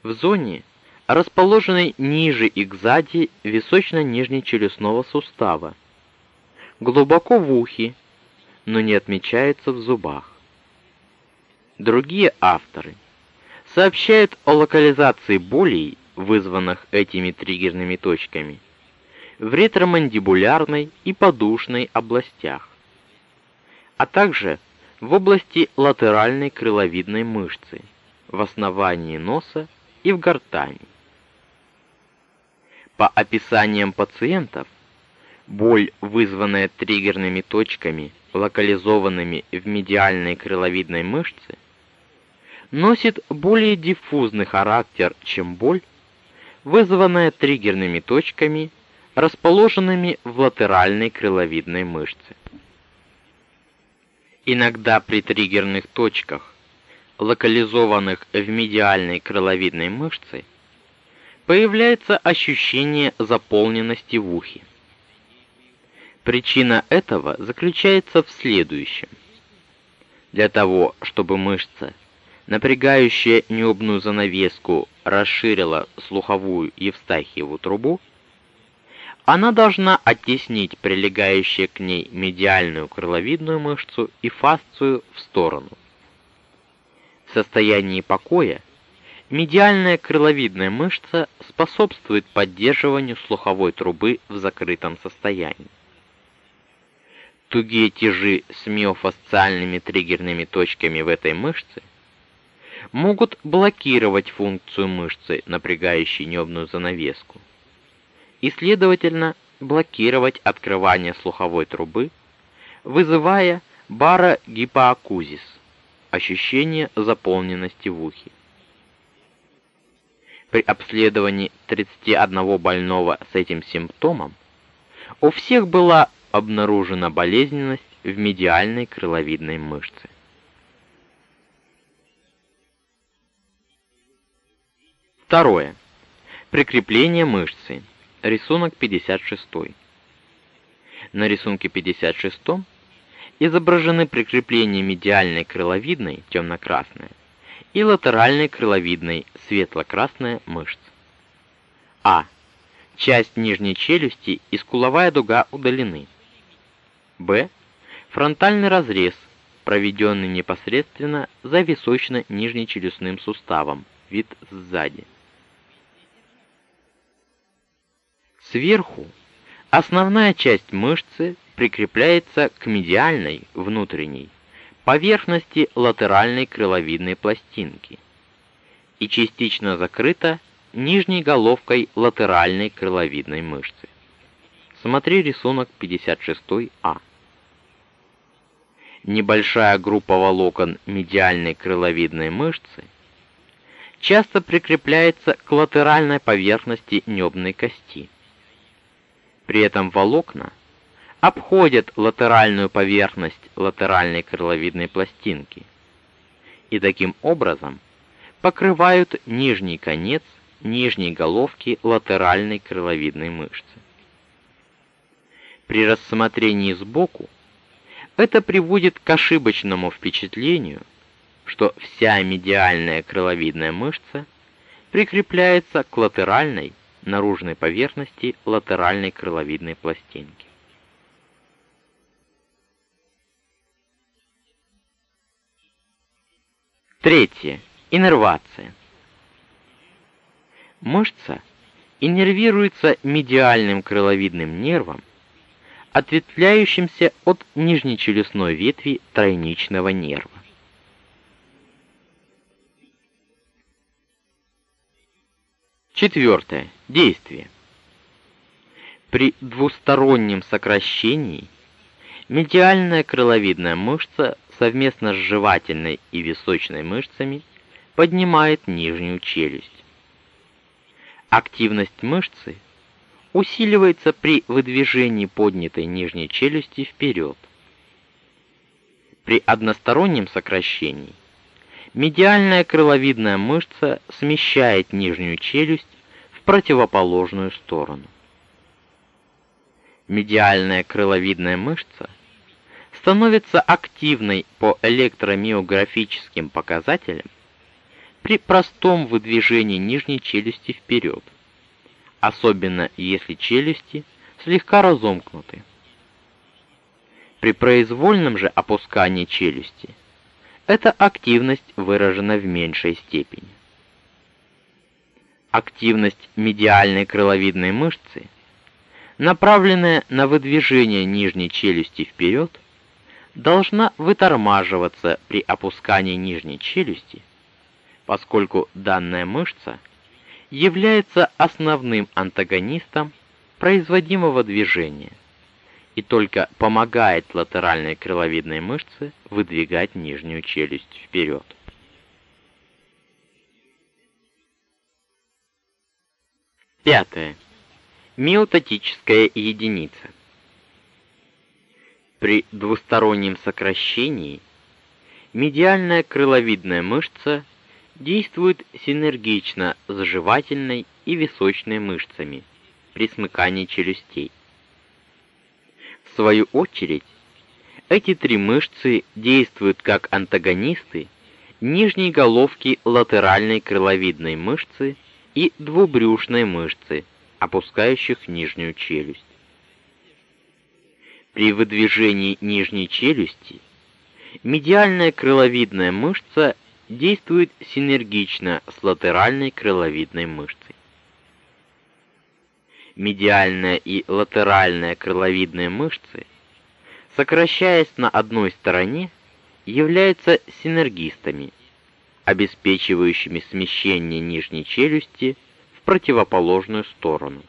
В зоне, расположенной ниже и сзади височно-нижнечелюстного сустава, глубоко в ухе, но не отмечается в зубах. Другие авторы сообщает о локализации болей, вызванных этими триггерными точками, в ретромандибулярной и подушной областях, а также в области латеральной крыловидной мышцы, в основании носа и в гортани. По описаниям пациентов, боль, вызванная триггерными точками, локализованными в медиальной крыловидной мышце, носит более диффузный характер, чем боль, вызванная триггерными точками, расположенными в латеральной крыловидной мышце. Иногда при триггерных точках, локализованных в медиальной крыловидной мышце, появляется ощущение заполненности в ухе. Причина этого заключается в следующем. Для того, чтобы мышца, напрягающая небную занавеску, расширила слуховую евстахиеву трубу, она должна оттеснить прилегающую к ней медиальную крыловидную мышцу и фасцию в сторону. В состоянии покоя медиальная крыловидная мышца способствует поддерживанию слуховой трубы в закрытом состоянии. Тугие тяжи с миофасциальными триггерными точками в этой мышце могут блокировать функцию мышцы, напрягающей небную занавеску и, следовательно, блокировать открывание слуховой трубы, вызывая барогипоакузис, ощущение заполненности в ухе. При обследовании 31 больного с этим симптомом у всех была обнаружена болезненность в медиальной крыловидной мышце. Второе. Прикрепление мышцы. Рисунок 56. На рисунке 56 изображены прикрепления медиальной крыловидной темно-красная и латеральной крыловидной светло-красная мышц. А. Часть нижней челюсти и скуловая дуга удалены. Б. Фронтальный разрез, проведенный непосредственно за височно-нижнечелюстным суставом, вид сзади. Сверху основная часть мышцы прикрепляется к медиальной, внутренней, поверхности латеральной крыловидной пластинки и частично закрыта нижней головкой латеральной крыловидной мышцы. Смотри рисунок 56А. Небольшая группа волокон медиальной крыловидной мышцы часто прикрепляется к латеральной поверхности небной кости. При этом волокна обходят латеральную поверхность латеральной крыловидной пластинки и таким образом покрывают нижний конец нижней головки латеральной крыловидной мышцы. При рассмотрении сбоку это приводит к ошибочному впечатлению, что вся медиальная крыловидная мышца прикрепляется к латеральной наружной поверхности латеральной крыловидной пластинки. Третье. Иннервация. Мышца иннервируется медиальным крыловидным нервом, ответвляющимся от нижнечелюстной ветви тройничного нерва. Четвертое. Действие. При двустороннем сокращении медиальная крыловидная мышца совместно с жевательной и височной мышцами поднимает нижнюю челюсть. Активность мышцы усиливается при выдвижении поднятой нижней челюсти вперед. При одностороннем сокращении Медиальная крыловидная мышца смещает нижнюю челюсть в противоположную сторону. Медиальная крыловидная мышца становится активной по электромиографическим показателям при простом выдвижении нижней челюсти вперед, особенно если челюсти слегка разомкнуты. При произвольном же опускании челюсти – эта активность выражена в меньшей степени. Активность медиальной крыловидной мышцы, направленная на выдвижение нижней челюсти вперед, должна вытормаживаться при опускании нижней челюсти, поскольку данная мышца является основным антагонистом производимого движения и только помогает латеральной крыловидной мышце выдвигать нижнюю челюсть вперед. Пятое. Миотатическая единица. При двустороннем сокращении медиальная крыловидная мышца действует синергично с жевательной и височной мышцами при смыкании челюстей. В свою очередь, эти три мышцы действуют как антагонисты нижней головки латеральной крыловидной мышцы и двубрюшной мышцы, опускающих нижнюю челюсть. При выдвижении нижней челюсти медиальная крыловидная мышца действует синергично с латеральной крыловидной мышцей. Медиальная и латеральная крыловидные мышцы, сокращаясь на одной стороне, являются синергистами, обеспечивающими смещение нижней челюсти в противоположную сторону.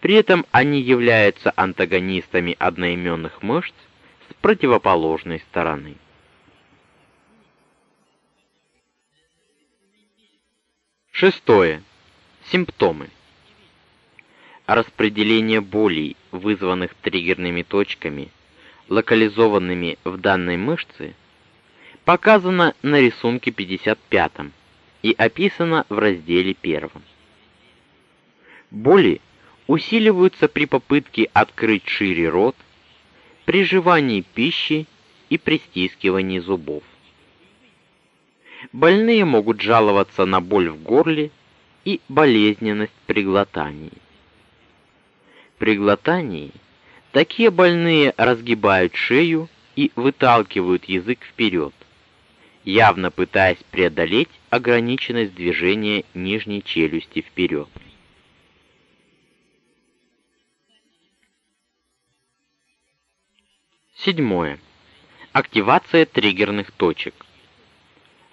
При этом они являются антагонистами одноименных мышц с противоположной стороны. Шестое. Симптомы. Распределение болей, вызванных триггерными точками, локализованными в данной мышце, показано на рисунке 55 и описано в разделе 1. Боли усиливаются при попытке открыть шире рот, при жевании пищи и при стискивании зубов. Больные могут жаловаться на боль в горле и болезненность при глотании. При глотании такие больные разгибают шею и выталкивают язык вперед, явно пытаясь преодолеть ограниченность движения нижней челюсти вперед. Седьмое. Активация триггерных точек.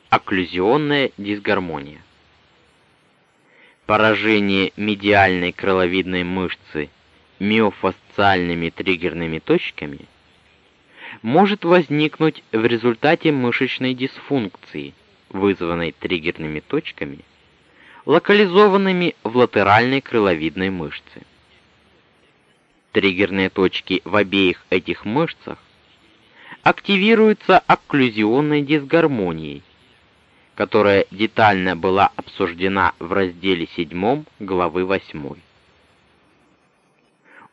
Окклюзионная дисгармония. Поражение медиальной крыловидной мышцы миофасциальными триггерными точками может возникнуть в результате мышечной дисфункции, вызванной триггерными точками, локализованными в латеральной крыловидной мышце. Триггерные точки в обеих этих мышцах активируются окклюзионной дисгармонией, которая детально была обсуждена в разделе 7 главы 8.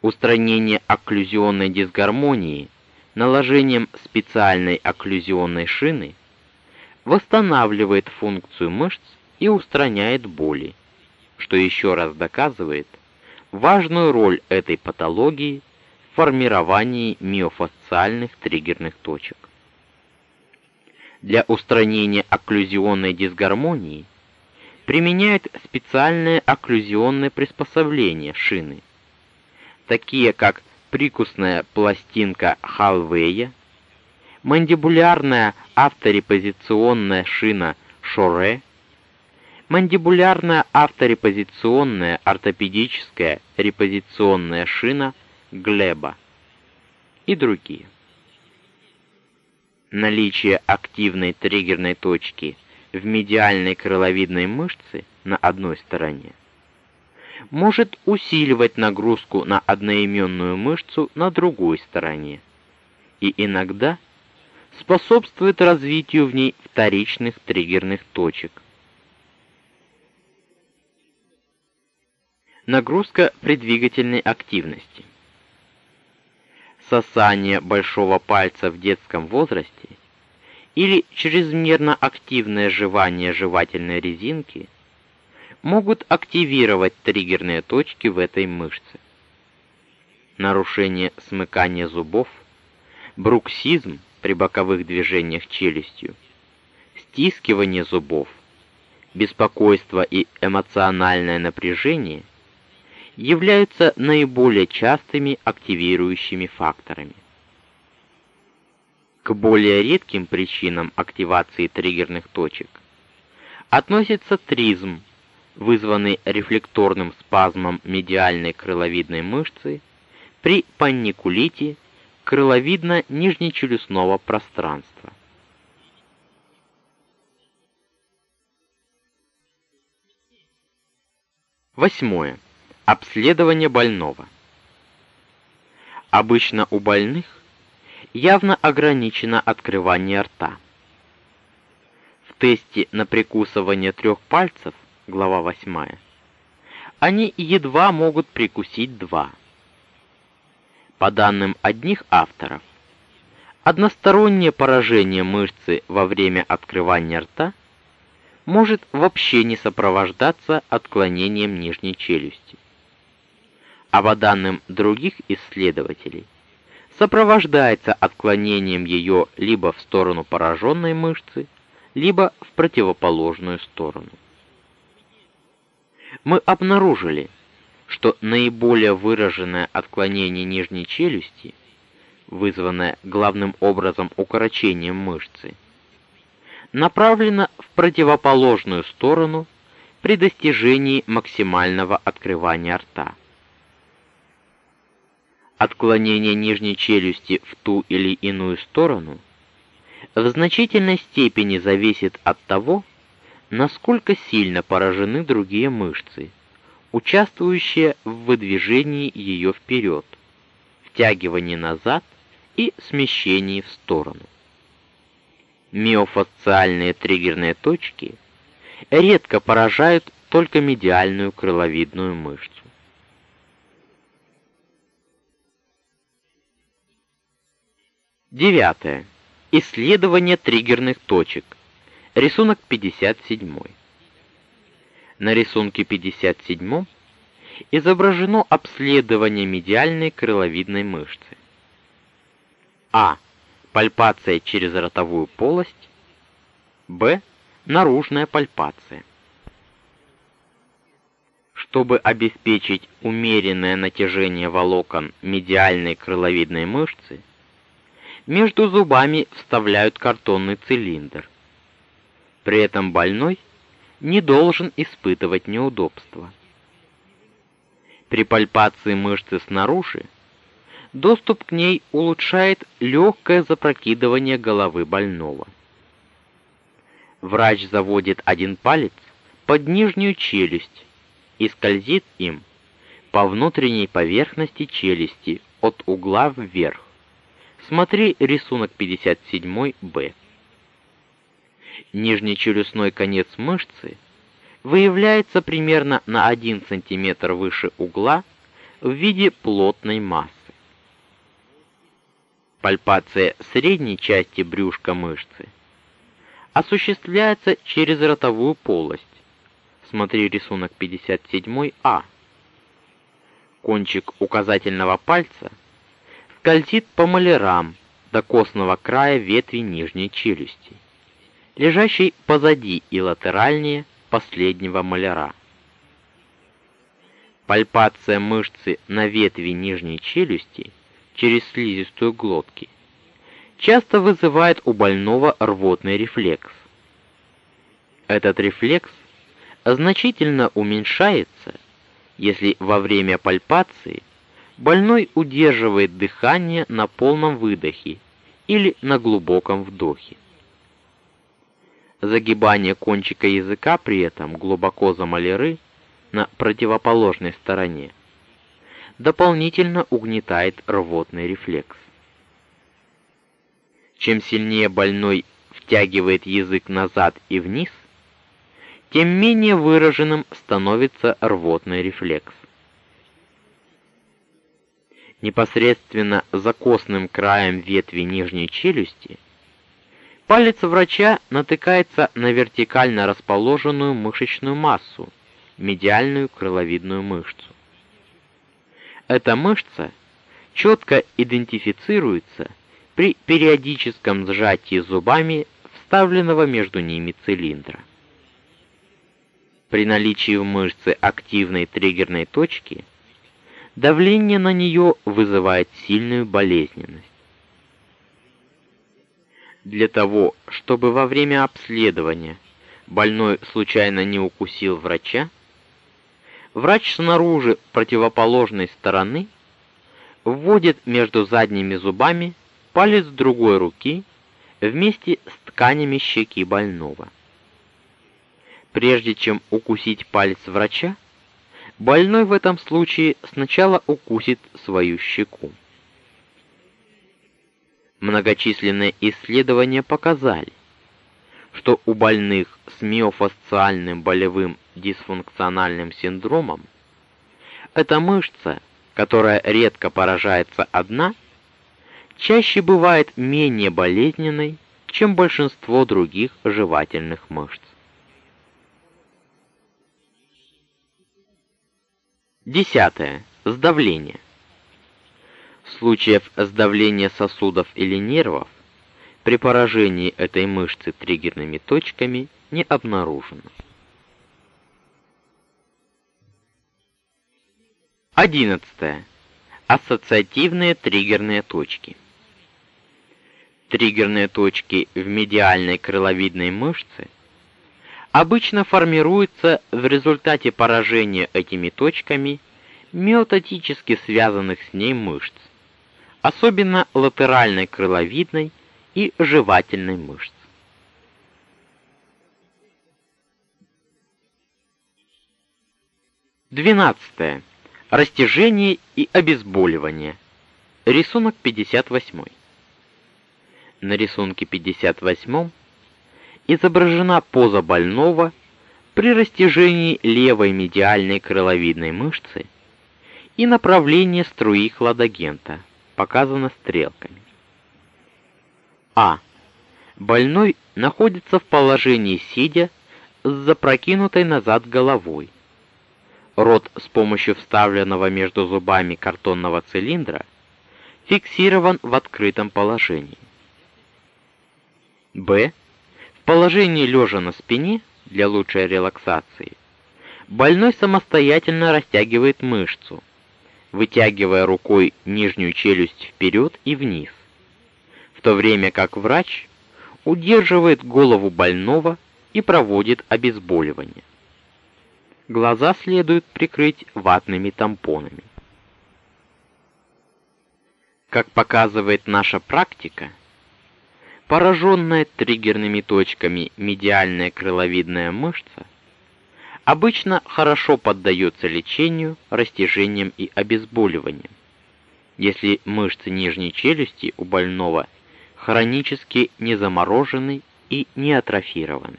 Устранение окклюзионной дисгармонии наложением специальной окклюзионной шины восстанавливает функцию мышц и устраняет боли, что еще раз доказывает, важную роль этой патологии в формировании миофасциальных триггерных точек. Для устранения окклюзионной дисгармонии применяют специальные окклюзионные приспособления шины, такие как прикусная пластинка Халвея, мандибулярная авторепозиционная шина Шоре, мандибулярная авторепозиционная ортопедическая репозиционная шина Глеба и другие. Наличие активной триггерной точки в медиальной крыловидной мышце на одной стороне может усиливать нагрузку на одноименную мышцу на другой стороне и иногда способствует развитию в ней вторичных триггерных точек. Нагрузка при двигательной активности. Сосание большого пальца в детском возрасте или чрезмерно активное жевание жевательной резинки могут активировать триггерные точки в этой мышце. Нарушение смыкания зубов, бруксизм при боковых движениях челюстью, стискивание зубов, беспокойство и эмоциональное напряжение – являются наиболее частыми активирующими факторами. К более редким причинам активации триггерных точек относится тризм, вызванный рефлекторным спазмом медиальной крыловидной мышцы при панникулите крыловидно-нижнечелюстного пространства. Восьмое. Обследование больного. Обычно у больных явно ограничено открывание рта. В тесте на прикусывание трех пальцев, глава 8, они едва могут прикусить два. По данным одних авторов, одностороннее поражение мышцы во время открывания рта может вообще не сопровождаться отклонением нижней челюсти. А по данным других исследователей, сопровождается отклонением ее либо в сторону пораженной мышцы, либо в противоположную сторону. Мы обнаружили, что наиболее выраженное отклонение нижней челюсти, вызванное главным образом укорочением мышцы, направлено в противоположную сторону при достижении максимального открывания рта. Отклонение нижней челюсти в ту или иную сторону в значительной степени зависит от того, насколько сильно поражены другие мышцы, участвующие в выдвижении ее вперед, втягивании назад и смещении в сторону. Миофасциальные триггерные точки редко поражают только медиальную крыловидную мышцу. Девятое. Исследование триггерных точек. Рисунок 57. На рисунке 57 изображено обследование медиальной крыловидной мышцы. А. Пальпация через ротовую полость. Б. Наружная пальпация. Чтобы обеспечить умеренное натяжение волокон медиальной крыловидной мышцы, между зубами вставляют картонный цилиндр. При этом больной не должен испытывать неудобства. При пальпации мышцы снаружи доступ к ней улучшает легкое запрокидывание головы больного. Врач заводит один палец под нижнюю челюсть и скользит им по внутренней поверхности челюсти от угла вверх. Смотри рисунок 57-Б. Нижнечелюстной конец мышцы выявляется примерно на 1 см выше угла в виде плотной массы. Пальпация средней части брюшка мышцы осуществляется через ротовую полость. Смотри рисунок 57А. Кончик указательного пальца – скользит по малярам до костного края ветви нижней челюсти, лежащей позади и латеральнее последнего маляра. Пальпация мышцы на ветви нижней челюсти через слизистую глотки часто вызывает у больного рвотный рефлекс. Этот рефлекс значительно уменьшается, если во время пальпации больной удерживает дыхание на полном выдохе или на глубоком вдохе. Загибание кончика языка при этом глубоко за маляры на противоположной стороне дополнительно угнетает рвотный рефлекс. Чем сильнее больной втягивает язык назад и вниз, тем менее выраженным становится рвотный рефлекс непосредственно за костным краем ветви нижней челюсти, палец врача натыкается на вертикально расположенную мышечную массу, медиальную крыловидную мышцу. Эта мышца четко идентифицируется при периодическом сжатии зубами вставленного между ними цилиндра. При наличии в мышце активной триггерной точки – Давление на нее вызывает сильную болезненность. Для того, чтобы во время обследования больной случайно не укусил врача, врач снаружи противоположной стороны вводит между задними зубами палец другой руки вместе с тканями щеки больного. Прежде чем укусить палец врача, больной в этом случае сначала укусит свою щеку. Многочисленные исследования показали, что у больных с миофасциальным болевым дисфункциональным синдромом эта мышца, которая редко поражается одна, чаще бывает менее болезненной, чем большинство других жевательных мышц. Десятое. Сдавление. Случаев сдавления сосудов или нервов при поражении этой мышцы триггерными точками не обнаружено. 11. Ассоциативные триггерные точки. Триггерные точки в медиальной крыловидной мышце обычно формируются в результате поражения этими точками миотатически связанных с ней мышц, особенно латеральной крыловидной и жевательной мышц. Двенадцатое. Растяжение и обезболивание. Рисунок 58. На рисунке 58 изображена поза больного при растяжении левой медиальной крыловидной мышцы и направление струи хладагента показано стрелками. А. Больной находится в положении сидя с запрокинутой назад головой. Рот с помощью вставленного между зубами картонного цилиндра фиксирован в открытом положении. Б. В положении лежа на спине для лучшей релаксации больной самостоятельно растягивает мышцу, вытягивая рукой нижнюю челюсть вперед и вниз в то время как врач удерживает голову больного и проводит обезболивание. Глаза следует прикрыть ватными тампонами. Как показывает наша практика, пораженная триггерными точками медиальная крыловидная мышца обычно хорошо поддается лечению, растяжением и обезболиванием. Если мышцы нижней челюсти у больного хронически не заморожены и не атрофированы.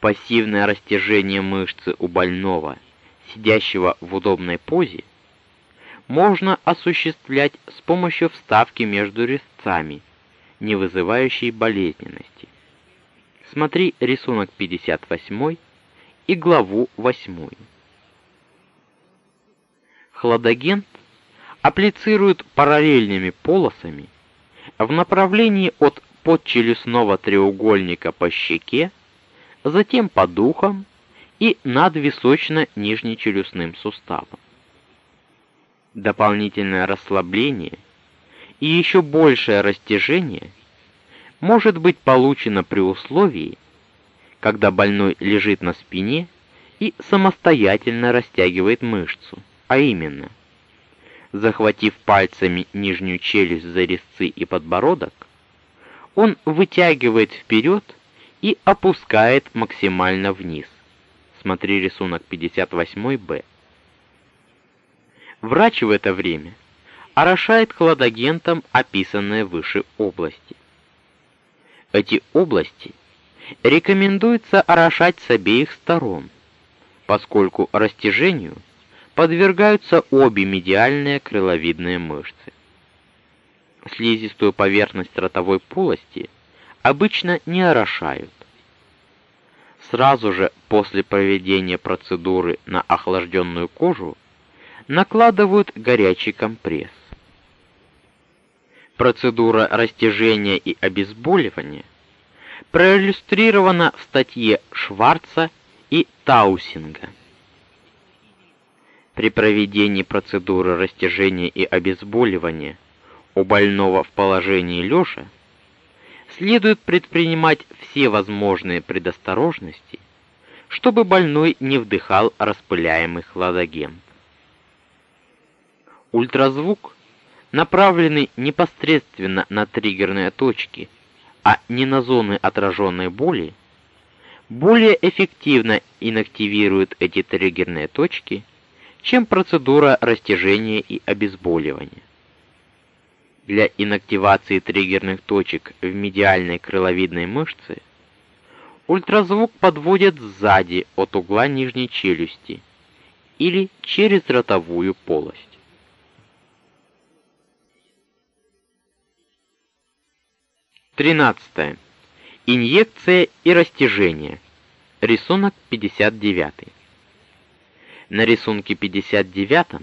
Пассивное растяжение мышцы у больного, сидящего в удобной позе, можно осуществлять с помощью вставки между резцами, не вызывающей болезненности. Смотри рисунок 58 и главу 8. Хладагент апплицируют параллельными полосами в направлении от подчелюстного треугольника по щеке, затем по духам и над височно-нижнечелюстным суставом. Дополнительное расслабление и еще большее растяжение может быть получено при условии, когда больной лежит на спине и самостоятельно растягивает мышцу, а именно – захватив пальцами нижнюю челюсть за резцы и подбородок, он вытягивает вперед и опускает максимально вниз. Смотри рисунок 58-Б. Врач в это время орошает хладагентом описанные выше области. Эти области рекомендуется орошать с обеих сторон, поскольку растяжению – подвергаются обе медиальные крыловидные мышцы. Слизистую поверхность ротовой полости обычно не орошают. Сразу же после проведения процедуры на охлажденную кожу накладывают горячий компресс. Процедура растяжения и обезболивания проиллюстрирована в статье Шварца и Таусинга. При проведении процедуры растяжения и обезболивания у больного в положении лежа следует предпринимать все возможные предосторожности, чтобы больной не вдыхал распыляемый хладагент. Ультразвук, направленный непосредственно на триггерные точки, а не на зоны отраженной боли, более эффективно инактивирует эти триггерные точки, чем процедура растяжения и обезболивания. Для инактивации триггерных точек в медиальной крыловидной мышце ультразвук подводят сзади от угла нижней челюсти или через ротовую полость. Тринадцатое. Инъекция и растяжение. Рисунок 59. На рисунке 59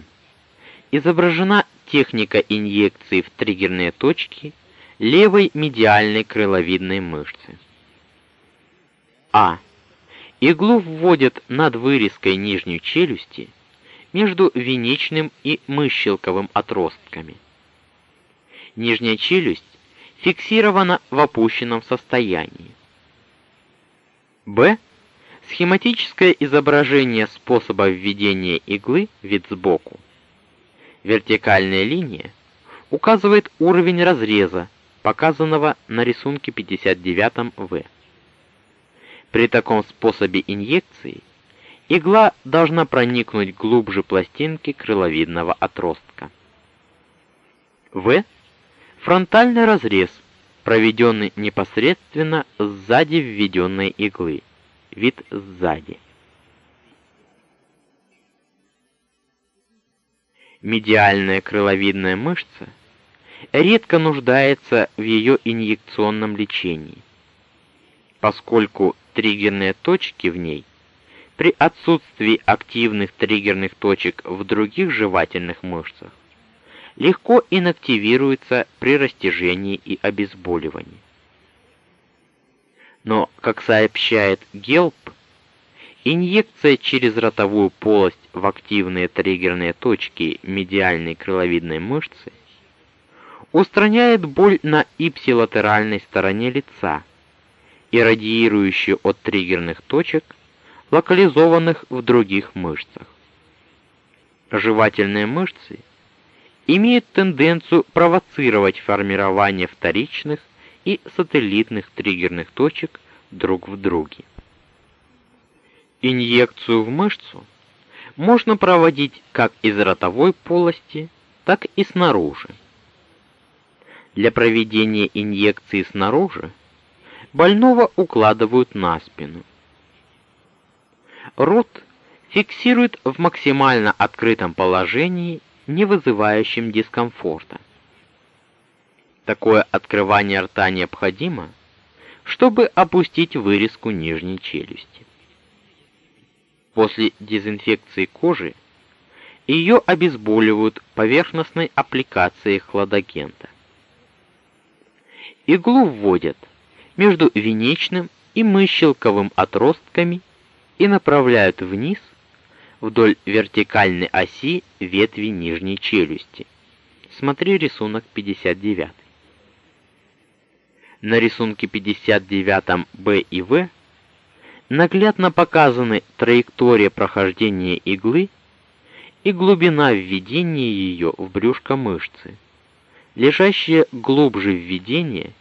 изображена техника инъекции в триггерные точки левой медиальной крыловидной мышцы. А. Иглу вводят над вырезкой нижней челюсти между венечным и мыщелковым отростками. Нижняя челюсть фиксирована в опущенном состоянии. Б. Схематическое изображение способа введения иглы вид сбоку. Вертикальная линия указывает уровень разреза, показанного на рисунке 59В. При таком способе инъекции игла должна проникнуть глубже пластинки крыловидного отростка. В Фронтальный разрез, проведенный непосредственно сзади введенной иглы. Вид сзади. Медиальная крыловидная мышца редко нуждается в ее инъекционном лечении, поскольку триггерные точки в ней при отсутствии активных триггерных точек в других жевательных мышцах легко инактивируется при растяжении и обезболивании. Но, как сообщает Гелп, инъекция через ротовую полость в активные триггерные точки медиальной крыловидной мышцы устраняет боль на ипсилатеральной стороне лица и радиирующую от триггерных точек, локализованных в других мышцах. Жевательные мышцы имеют тенденцию провоцировать формирование вторичных и сателлитных триггерных точек друг в друге. Инъекцию в мышцу можно проводить как из ротовой полости, так и снаружи. Для проведения инъекции снаружи больного укладывают на спину. Рот фиксируют в максимально открытом положении не вызывающим дискомфорта. Такое открывание рта необходимо, чтобы опустить вырезку нижней челюсти. После дезинфекции кожи ее обезболивают поверхностной аппликацией хладагента. Иглу вводят между венечным и мыщелковым отростками и направляют вниз вдоль вертикальной оси ветви нижней челюсти. Смотри рисунок 59. На рисунке 59 Б и В наглядно показаны траектория прохождения иглы и глубина введения ее в брюшко мышцы, лежащая глубже введения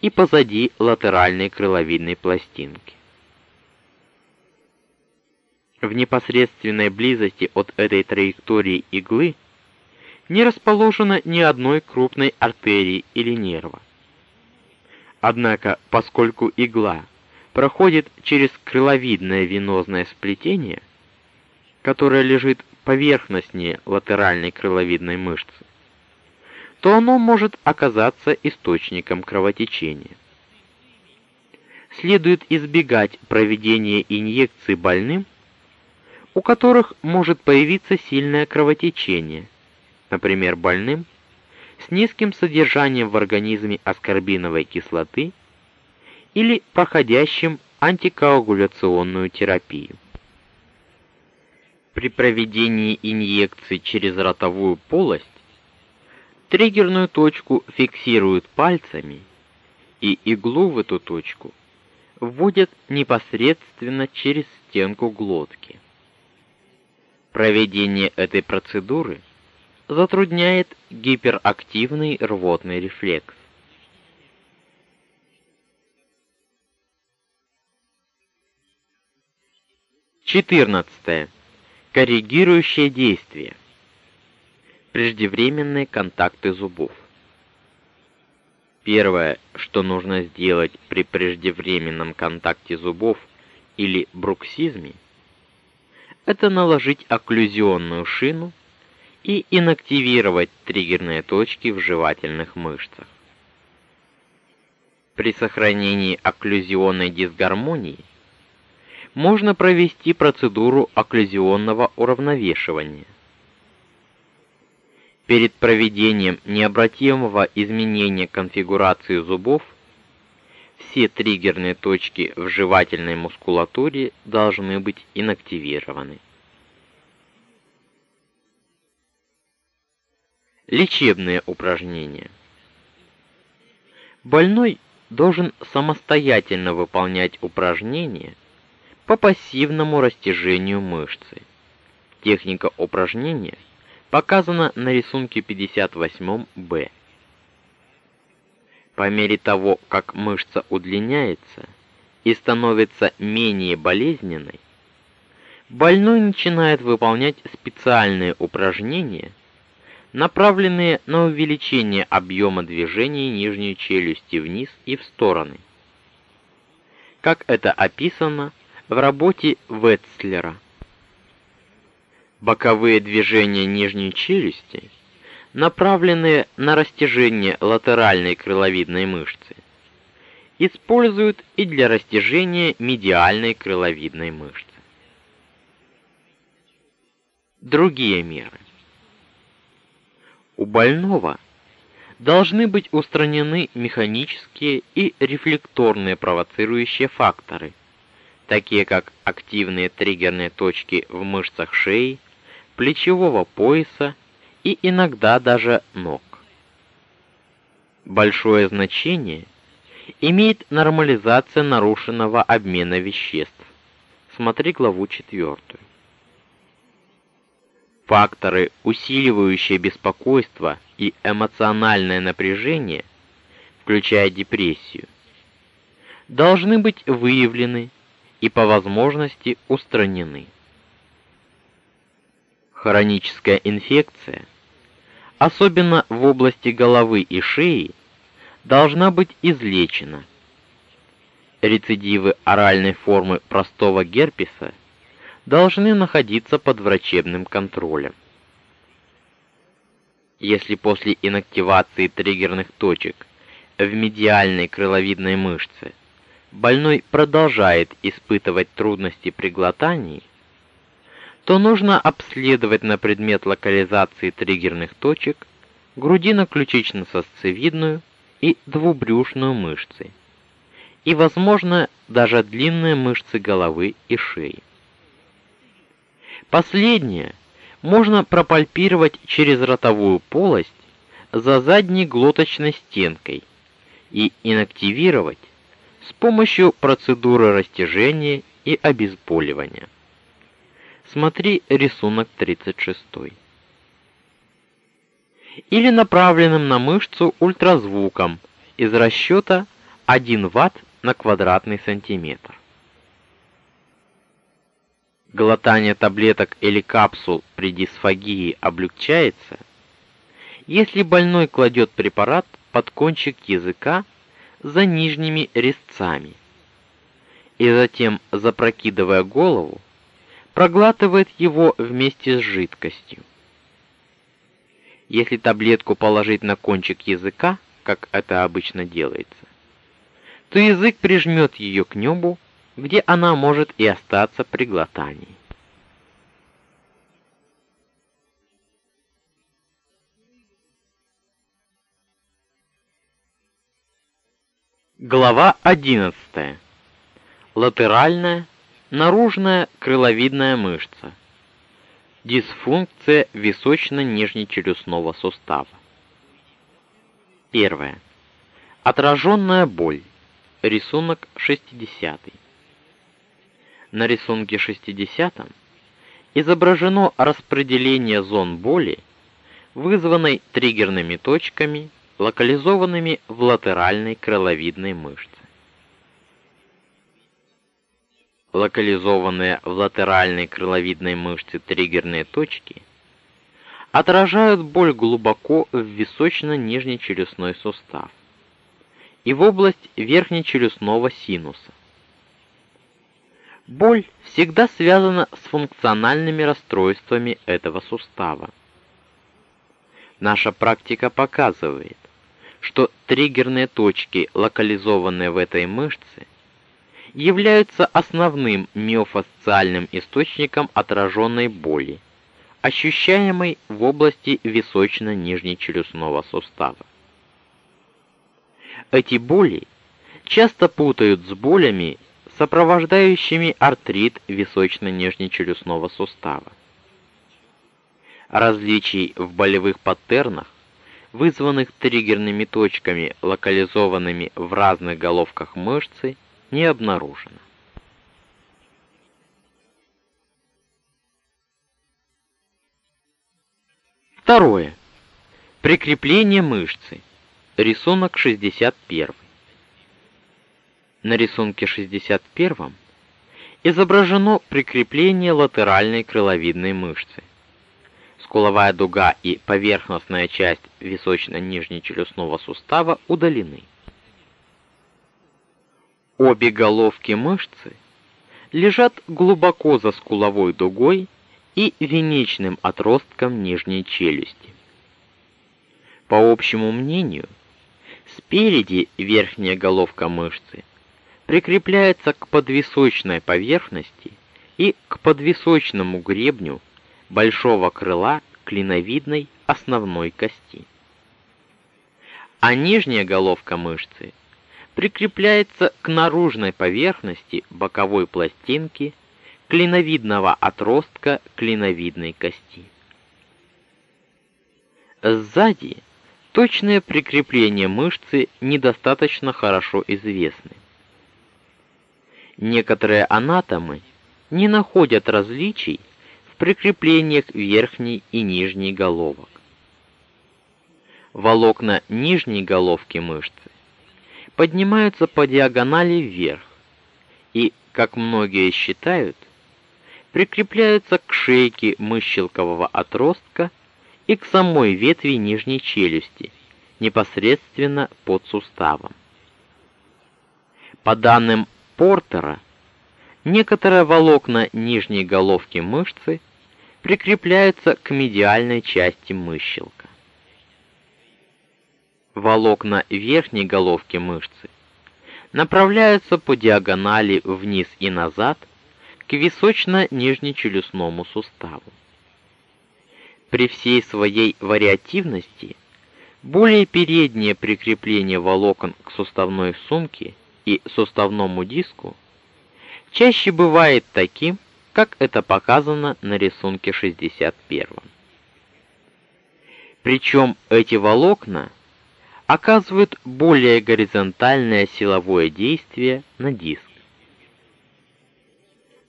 и позади латеральной крыловидной пластинки. В непосредственной близости от этой траектории иглы не расположено ни одной крупной артерии или нерва. Однако, поскольку игла проходит через крыловидное венозное сплетение, которое лежит поверхностнее латеральной крыловидной мышцы, то оно может оказаться источником кровотечения. Следует избегать проведения инъекций больным, у которых может появиться сильное кровотечение, например, больным с низким содержанием в организме аскорбиновой кислоты или проходящим антикоагуляционную терапию. При проведении инъекции через ротовую полость триггерную точку фиксируют пальцами и иглу в эту точку вводят непосредственно через стенку глотки. Проведение этой процедуры затрудняет гиперактивный рвотный рефлекс. Четырнадцатое. Коррегирующее действие. Преждевременные контакты зубов. Первое, что нужно сделать при преждевременном контакте зубов или бруксизме, это наложить окклюзионную шину и инактивировать триггерные точки в жевательных мышцах. При сохранении окклюзионной дисгармонии можно провести процедуру окклюзионного уравновешивания. Перед проведением необратимого изменения конфигурации зубов все триггерные точки в жевательной мускулатуре должны быть инактивированы. Лечебные упражнения. Больной должен самостоятельно выполнять упражнения по пассивному растяжению мышцы. Техника упражнения показана на рисунке 58-Б. По мере того, как мышца удлиняется и становится менее болезненной, больной начинает выполнять специальные упражнения, направленные на увеличение объема движения нижней челюсти вниз и в стороны. Как это описано в работе Ветцлера. Боковые движения нижней челюсти, направленные на растяжение латеральной крыловидной мышцы, используют и для растяжения медиальной крыловидной мышцы. Другие меры. У больного должны быть устранены механические и рефлекторные провоцирующие факторы – такие как активные триггерные точки в мышцах шеи, плечевого пояса и иногда даже ног. Большое значение имеет нормализация нарушенного обмена веществ. Смотри главу 4. Факторы, усиливающие беспокойство и эмоциональное напряжение, включая депрессию, должны быть выявлены и по возможности устранены. Хроническая инфекция, особенно в области головы и шеи, должна быть излечена. Рецидивы оральной формы простого герпеса должны находиться под врачебным контролем. Если после инактивации триггерных точек в медиальной крыловидной мышце больной продолжает испытывать трудности при глотании, то нужно обследовать на предмет локализации триггерных точек грудино-ключично-сосцевидную и двубрюшную мышцы и, возможно, даже длинные мышцы головы и шеи. Последнее можно пропальпировать через ротовую полость за задней глоточной стенкой и инактивировать с помощью процедуры растяжения и обезболивания. Смотри рисунок 36. Или направленным на мышцу ультразвуком из расчета 1 Вт на квадратный сантиметр. Глотание таблеток или капсул при дисфагии облегчается, если больной кладет препарат под кончик языка за нижними резцами. И затем, запрокидывая голову, проглатывает его вместе с жидкостью. Если таблетку положить на кончик языка, как это обычно делается, то язык прижмет ее к небу, где она может и остаться при глотании. Глава 11. Латеральная, наружная крыловидная мышца. Дисфункция височно-нижнечелюстного сустава. Первое. Отраженная боль. Рисунок 60. На рисунке 60 изображено распределение зон боли, вызванной триггерными точками, локализованными в латеральной крыловидной мышце. Локализованные в латеральной крыловидной мышце триггерные точки отражают боль глубоко в височно-нижний челюстной сустав и в область верхнечелюстного синуса. Боль всегда связана с функциональными расстройствами этого сустава. Наша практика показывает, что триггерные точки, локализованные в этой мышце, являются основным миофасциальным источником отраженной боли, ощущаемой в области височно-нижнечелюстного сустава. Эти боли часто путают с болями, сопровождающими артрит височно-нижнечелюстного сустава. Различий в болевых паттернах, вызванных триггерными точками, локализованными в разных головках мышцы, не обнаружено. Второе. Прикрепление мышцы. Рисунок 61. На рисунке 61 изображено прикрепление латеральной крыловидной мышцы. Скуловая дуга и поверхностная часть височно-нижнечелюстного сустава удалены. Обе головки мышцы лежат глубоко за скуловой дугой и венечным отростком нижней челюсти. По общему мнению, Спереди верхняя головка мышцы прикрепляется к подвисочной поверхности и к подвисочному гребню большого крыла клиновидной основной кости. А нижняя головка мышцы прикрепляется к наружной поверхности боковой пластинки клиновидного отростка клиновидной кости. Сзади Точное прикрепление мышцы недостаточно хорошо известны. Некоторые анатомы не находят различий в прикреплениях верхней и нижней головок. Волокна нижней головки мышцы поднимаются по диагонали вверх и, как многие считают, прикрепляются к шейке мышцелкового отростка и к самой ветви нижней челюсти, непосредственно под суставом. По данным Портера, некоторые волокна нижней головки мышцы прикрепляются к медиальной части мышцелка. Волокна верхней головки мышцы направляются по диагонали вниз и назад к височно-нижнечелюстному суставу при всей своей вариативности более переднее прикрепление волокон к суставной сумке и суставному диску чаще бывает таким, как это показано на рисунке 61. Причем эти волокна оказывают более горизонтальное силовое действие на диск.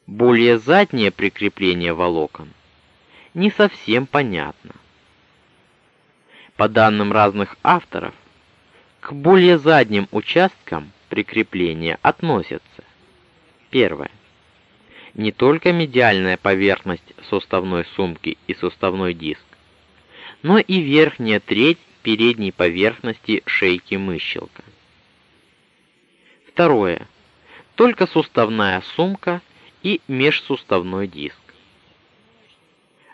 Более заднее прикрепление волокон – не совсем понятно. По данным разных авторов, к более задним участкам прикрепления относятся: первое не только медиальная поверхность суставной сумки и суставной диск, но и верхняя треть передней поверхности шейки мыщелка. Второе. Только суставная сумка и межсуставной диск.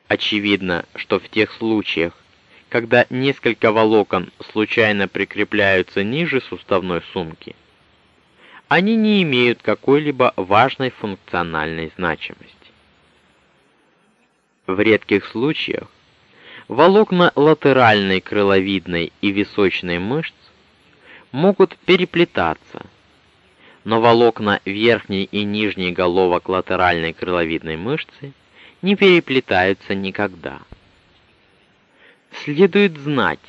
Очевидно, что в тех случаях, когда несколько волокон случайно прикрепляются ниже суставной сумки, они не имеют какой-либо важной функциональной значимости. В редких случаях волокна латеральной крыловидной и височной мышц могут переплетаться, но волокна верхней и нижней головок латеральной крыловидной мышцы не переплетаются никогда. Следует знать,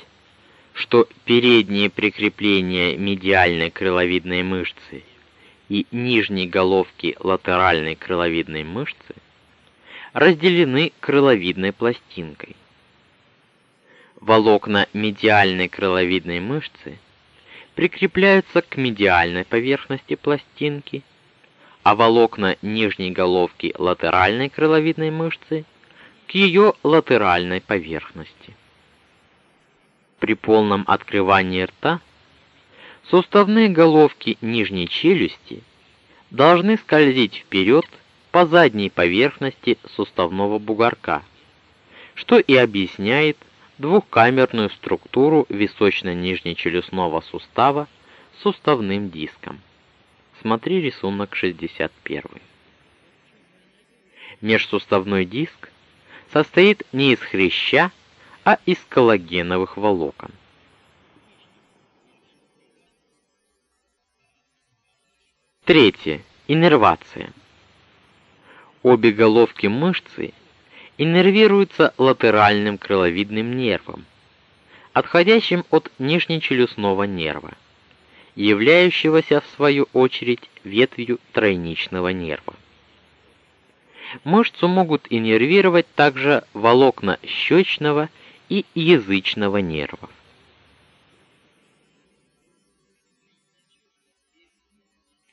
что передние прикрепления медиальной крыловидной мышцы и нижней головки латеральной крыловидной мышцы разделены крыловидной пластинкой. Волокна медиальной крыловидной мышцы прикрепляются к медиальной поверхности пластинки, а волокна нижней головки латеральной крыловидной мышцы к ее латеральной поверхности. При полном открывании рта суставные головки нижней челюсти должны скользить вперед по задней поверхности суставного бугорка, что и объясняет двухкамерную структуру височно-нижнечелюстного сустава с суставным диском. Смотри рисунок 61. Межсуставной диск состоит не из хряща, а из коллагеновых волокон. Третье. Иннервация. Обе головки мышцы иннервируются латеральным крыловидным нервом, отходящим от нижнечелюстного нерва, являющегося в свою очередь ветвью тройничного нерва. Мышцу могут иннервировать также волокна щечного и язычного нервов.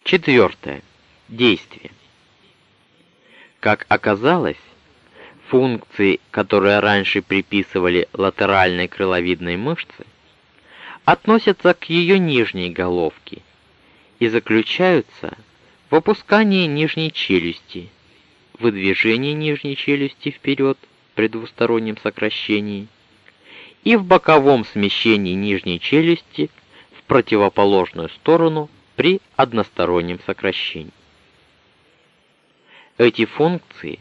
Четвертое. Действие. Как оказалось, функции, которые раньше приписывали латеральной крыловидной мышце, относятся к ее нижней головке и заключаются в опускании нижней челюсти, выдвижении нижней челюсти вперед при двустороннем сокращении и в боковом смещении нижней челюсти в противоположную сторону при одностороннем сокращении. Эти функции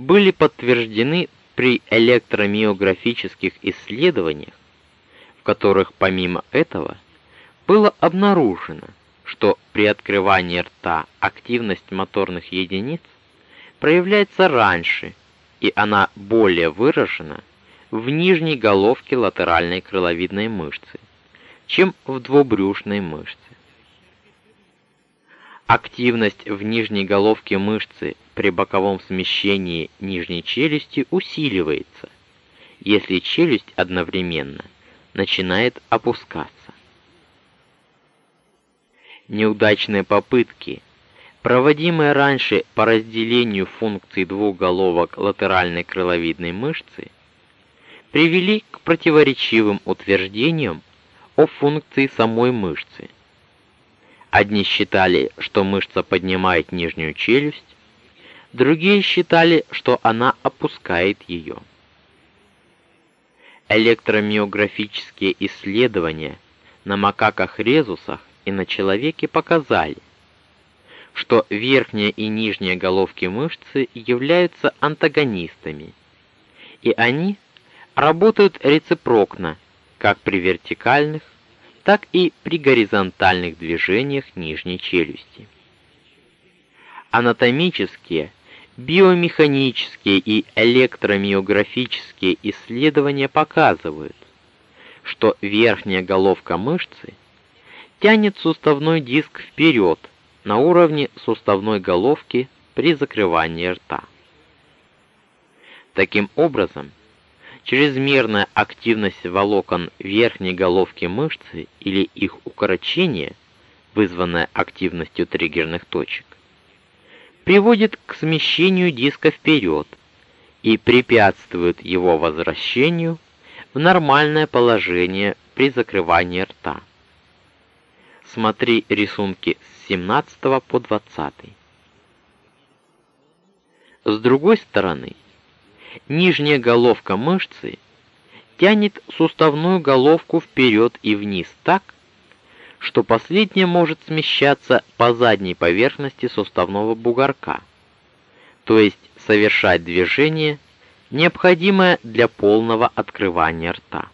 были подтверждены при электромиографических исследованиях, в которых помимо этого было обнаружено, что при открывании рта активность моторных единиц проявляется раньше, и она более выражена в нижней головке латеральной крыловидной мышцы, чем в двубрюшной мышце. Активность в нижней головке мышцы при боковом смещении нижней челюсти усиливается, если челюсть одновременно начинает опускаться. Неудачные попытки, проводимые раньше по разделению функций двух головок латеральной крыловидной мышцы, привели к противоречивым утверждениям о функции самой мышцы. Одни считали, что мышца поднимает нижнюю челюсть, другие считали, что она опускает ее. Электромиографические исследования на макаках-резусах и на человеке показали, что верхняя и нижняя головки мышцы являются антагонистами, и они работают рецепрокно, как при вертикальных, так и при горизонтальных движениях нижней челюсти. Анатомические, биомеханические и электромиографические исследования показывают, что верхняя головка мышцы тянет суставной диск вперед на уровне суставной головки при закрывании рта. Таким образом, чрезмерная активность волокон верхней головки мышцы или их укорочение, вызванное активностью триггерных точек, приводит к смещению диска вперед и препятствует его возвращению в нормальное положение при закрывании рта. Смотри рисунки с 17 по 20. С другой стороны, нижняя головка мышцы тянет суставную головку вперед и вниз так, что последняя может смещаться по задней поверхности суставного бугорка, то есть совершать движение, необходимое для полного открывания рта.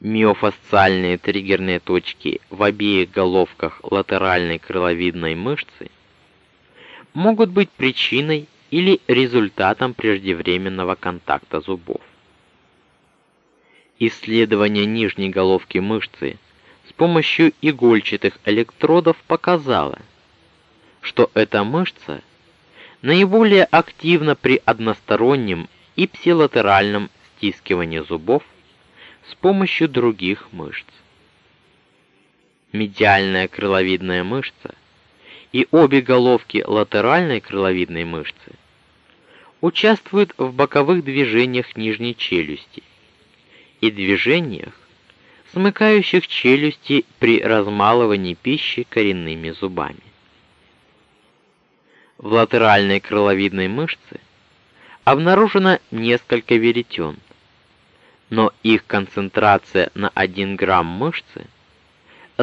Миофасциальные триггерные точки в обеих головках латеральной крыловидной мышцы могут быть причиной или результатом преждевременного контакта зубов. Исследование нижней головки мышцы с помощью игольчатых электродов показало, что эта мышца наиболее активна при одностороннем и псилатеральном стискивании зубов с помощью других мышц. Медиальная крыловидная мышца и обе головки латеральной крыловидной мышцы участвуют в боковых движениях нижней челюсти и движениях, смыкающих челюсти при размалывании пищи коренными зубами. В латеральной крыловидной мышце обнаружено несколько веретен, но их концентрация на 1 грамм мышцы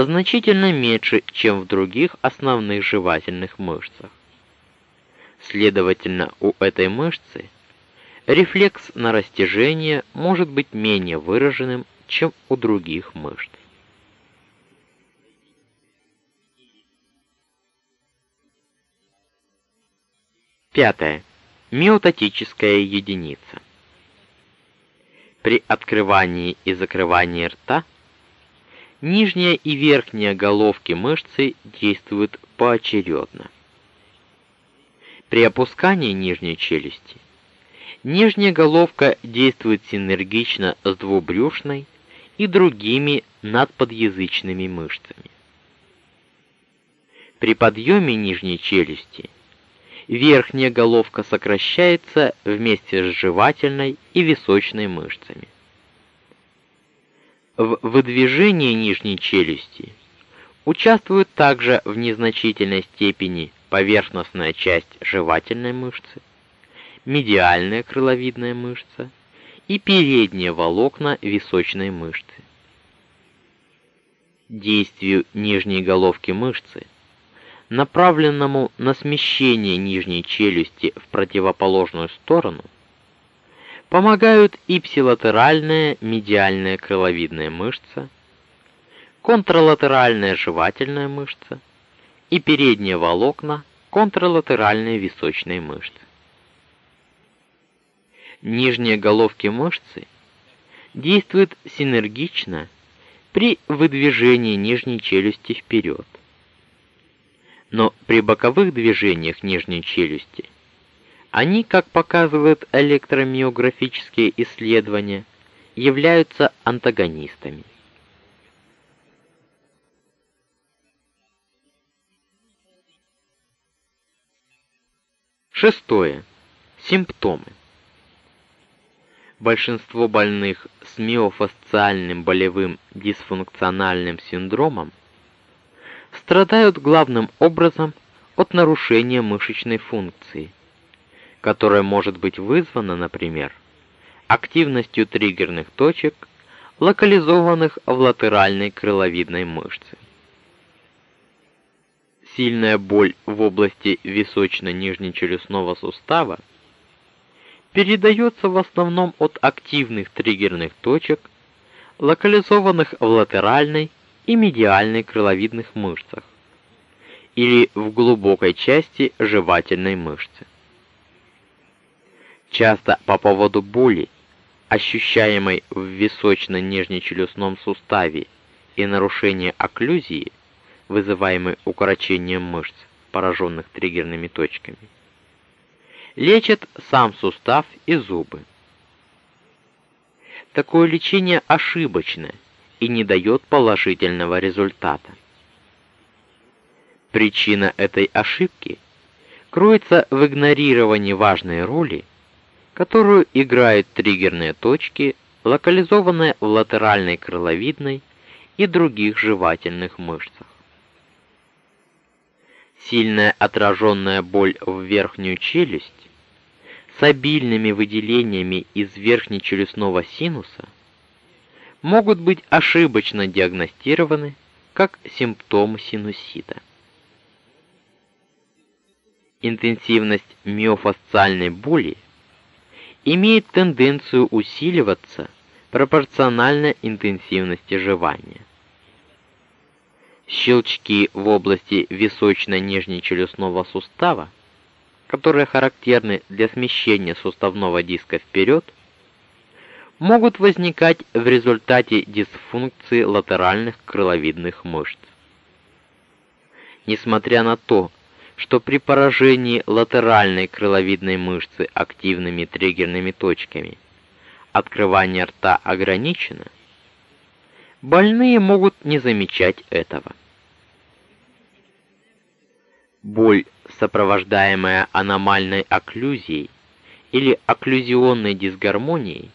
значительно меньше, чем в других основных жевательных мышцах. Следовательно, у этой мышцы рефлекс на растяжение может быть менее выраженным, чем у других мышц. Пятое. Миотатическая единица. При открывании и закрывании рта нижняя и верхняя головки мышцы действуют поочередно. При опускании нижней челюсти Нижняя головка действует синергично с двубрюшной и другими надподъязычными мышцами. При подъеме нижней челюсти верхняя головка сокращается вместе с жевательной и височной мышцами. В выдвижении нижней челюсти участвуют также в незначительной степени поверхностная часть жевательной мышцы, медиальная крыловидная мышца и передние волокна височной мышцы. Действию нижней головки мышцы, направленному на смещение нижней челюсти в противоположную сторону, помогают ипсилатеральная медиальная крыловидная мышца, контралатеральная жевательная мышца и передние волокна контралатеральной височной мышцы нижние головки мышцы действуют синергично при выдвижении нижней челюсти вперед. Но при боковых движениях нижней челюсти они, как показывают электромиографические исследования, являются антагонистами. Шестое. Симптомы большинство больных с миофасциальным болевым дисфункциональным синдромом страдают главным образом от нарушения мышечной функции, которое может быть вызвано, например, активностью триггерных точек, локализованных в латеральной крыловидной мышце. Сильная боль в области височно-нижнечелюстного сустава – передается в основном от активных триггерных точек, локализованных в латеральной и медиальной крыловидных мышцах или в глубокой части жевательной мышцы. Часто по поводу боли, ощущаемой в височно-нижнечелюстном суставе и нарушения окклюзии, вызываемой укорочением мышц, пораженных триггерными точками, лечат сам сустав и зубы. Такое лечение ошибочно и не дает положительного результата. Причина этой ошибки кроется в игнорировании важной роли, которую играют триггерные точки, локализованные в латеральной крыловидной и других жевательных мышцах. Сильная отраженная боль в верхнюю челюсть с обильными выделениями из верхнечелюстного синуса могут быть ошибочно диагностированы как симптом синусита. Интенсивность миофасциальной боли имеет тенденцию усиливаться пропорционально интенсивности жевания. Щелчки в области височно-нижнечелюстного сустава которые характерны для смещения суставного диска вперед, могут возникать в результате дисфункции латеральных крыловидных мышц. Несмотря на то, что при поражении латеральной крыловидной мышцы активными триггерными точками открывание рта ограничено, больные могут не замечать этого. Боль, сопровождаемая аномальной окклюзией или окклюзионной дисгармонией,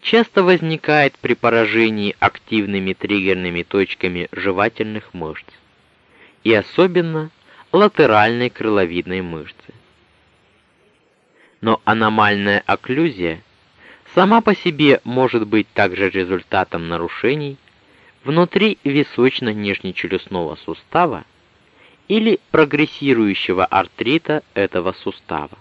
часто возникает при поражении активными триггерными точками жевательных мышц и особенно латеральной крыловидной мышцы. Но аномальная окклюзия сама по себе может быть также результатом нарушений внутри височно-нижнечелюстного сустава или прогрессирующего артрита этого сустава.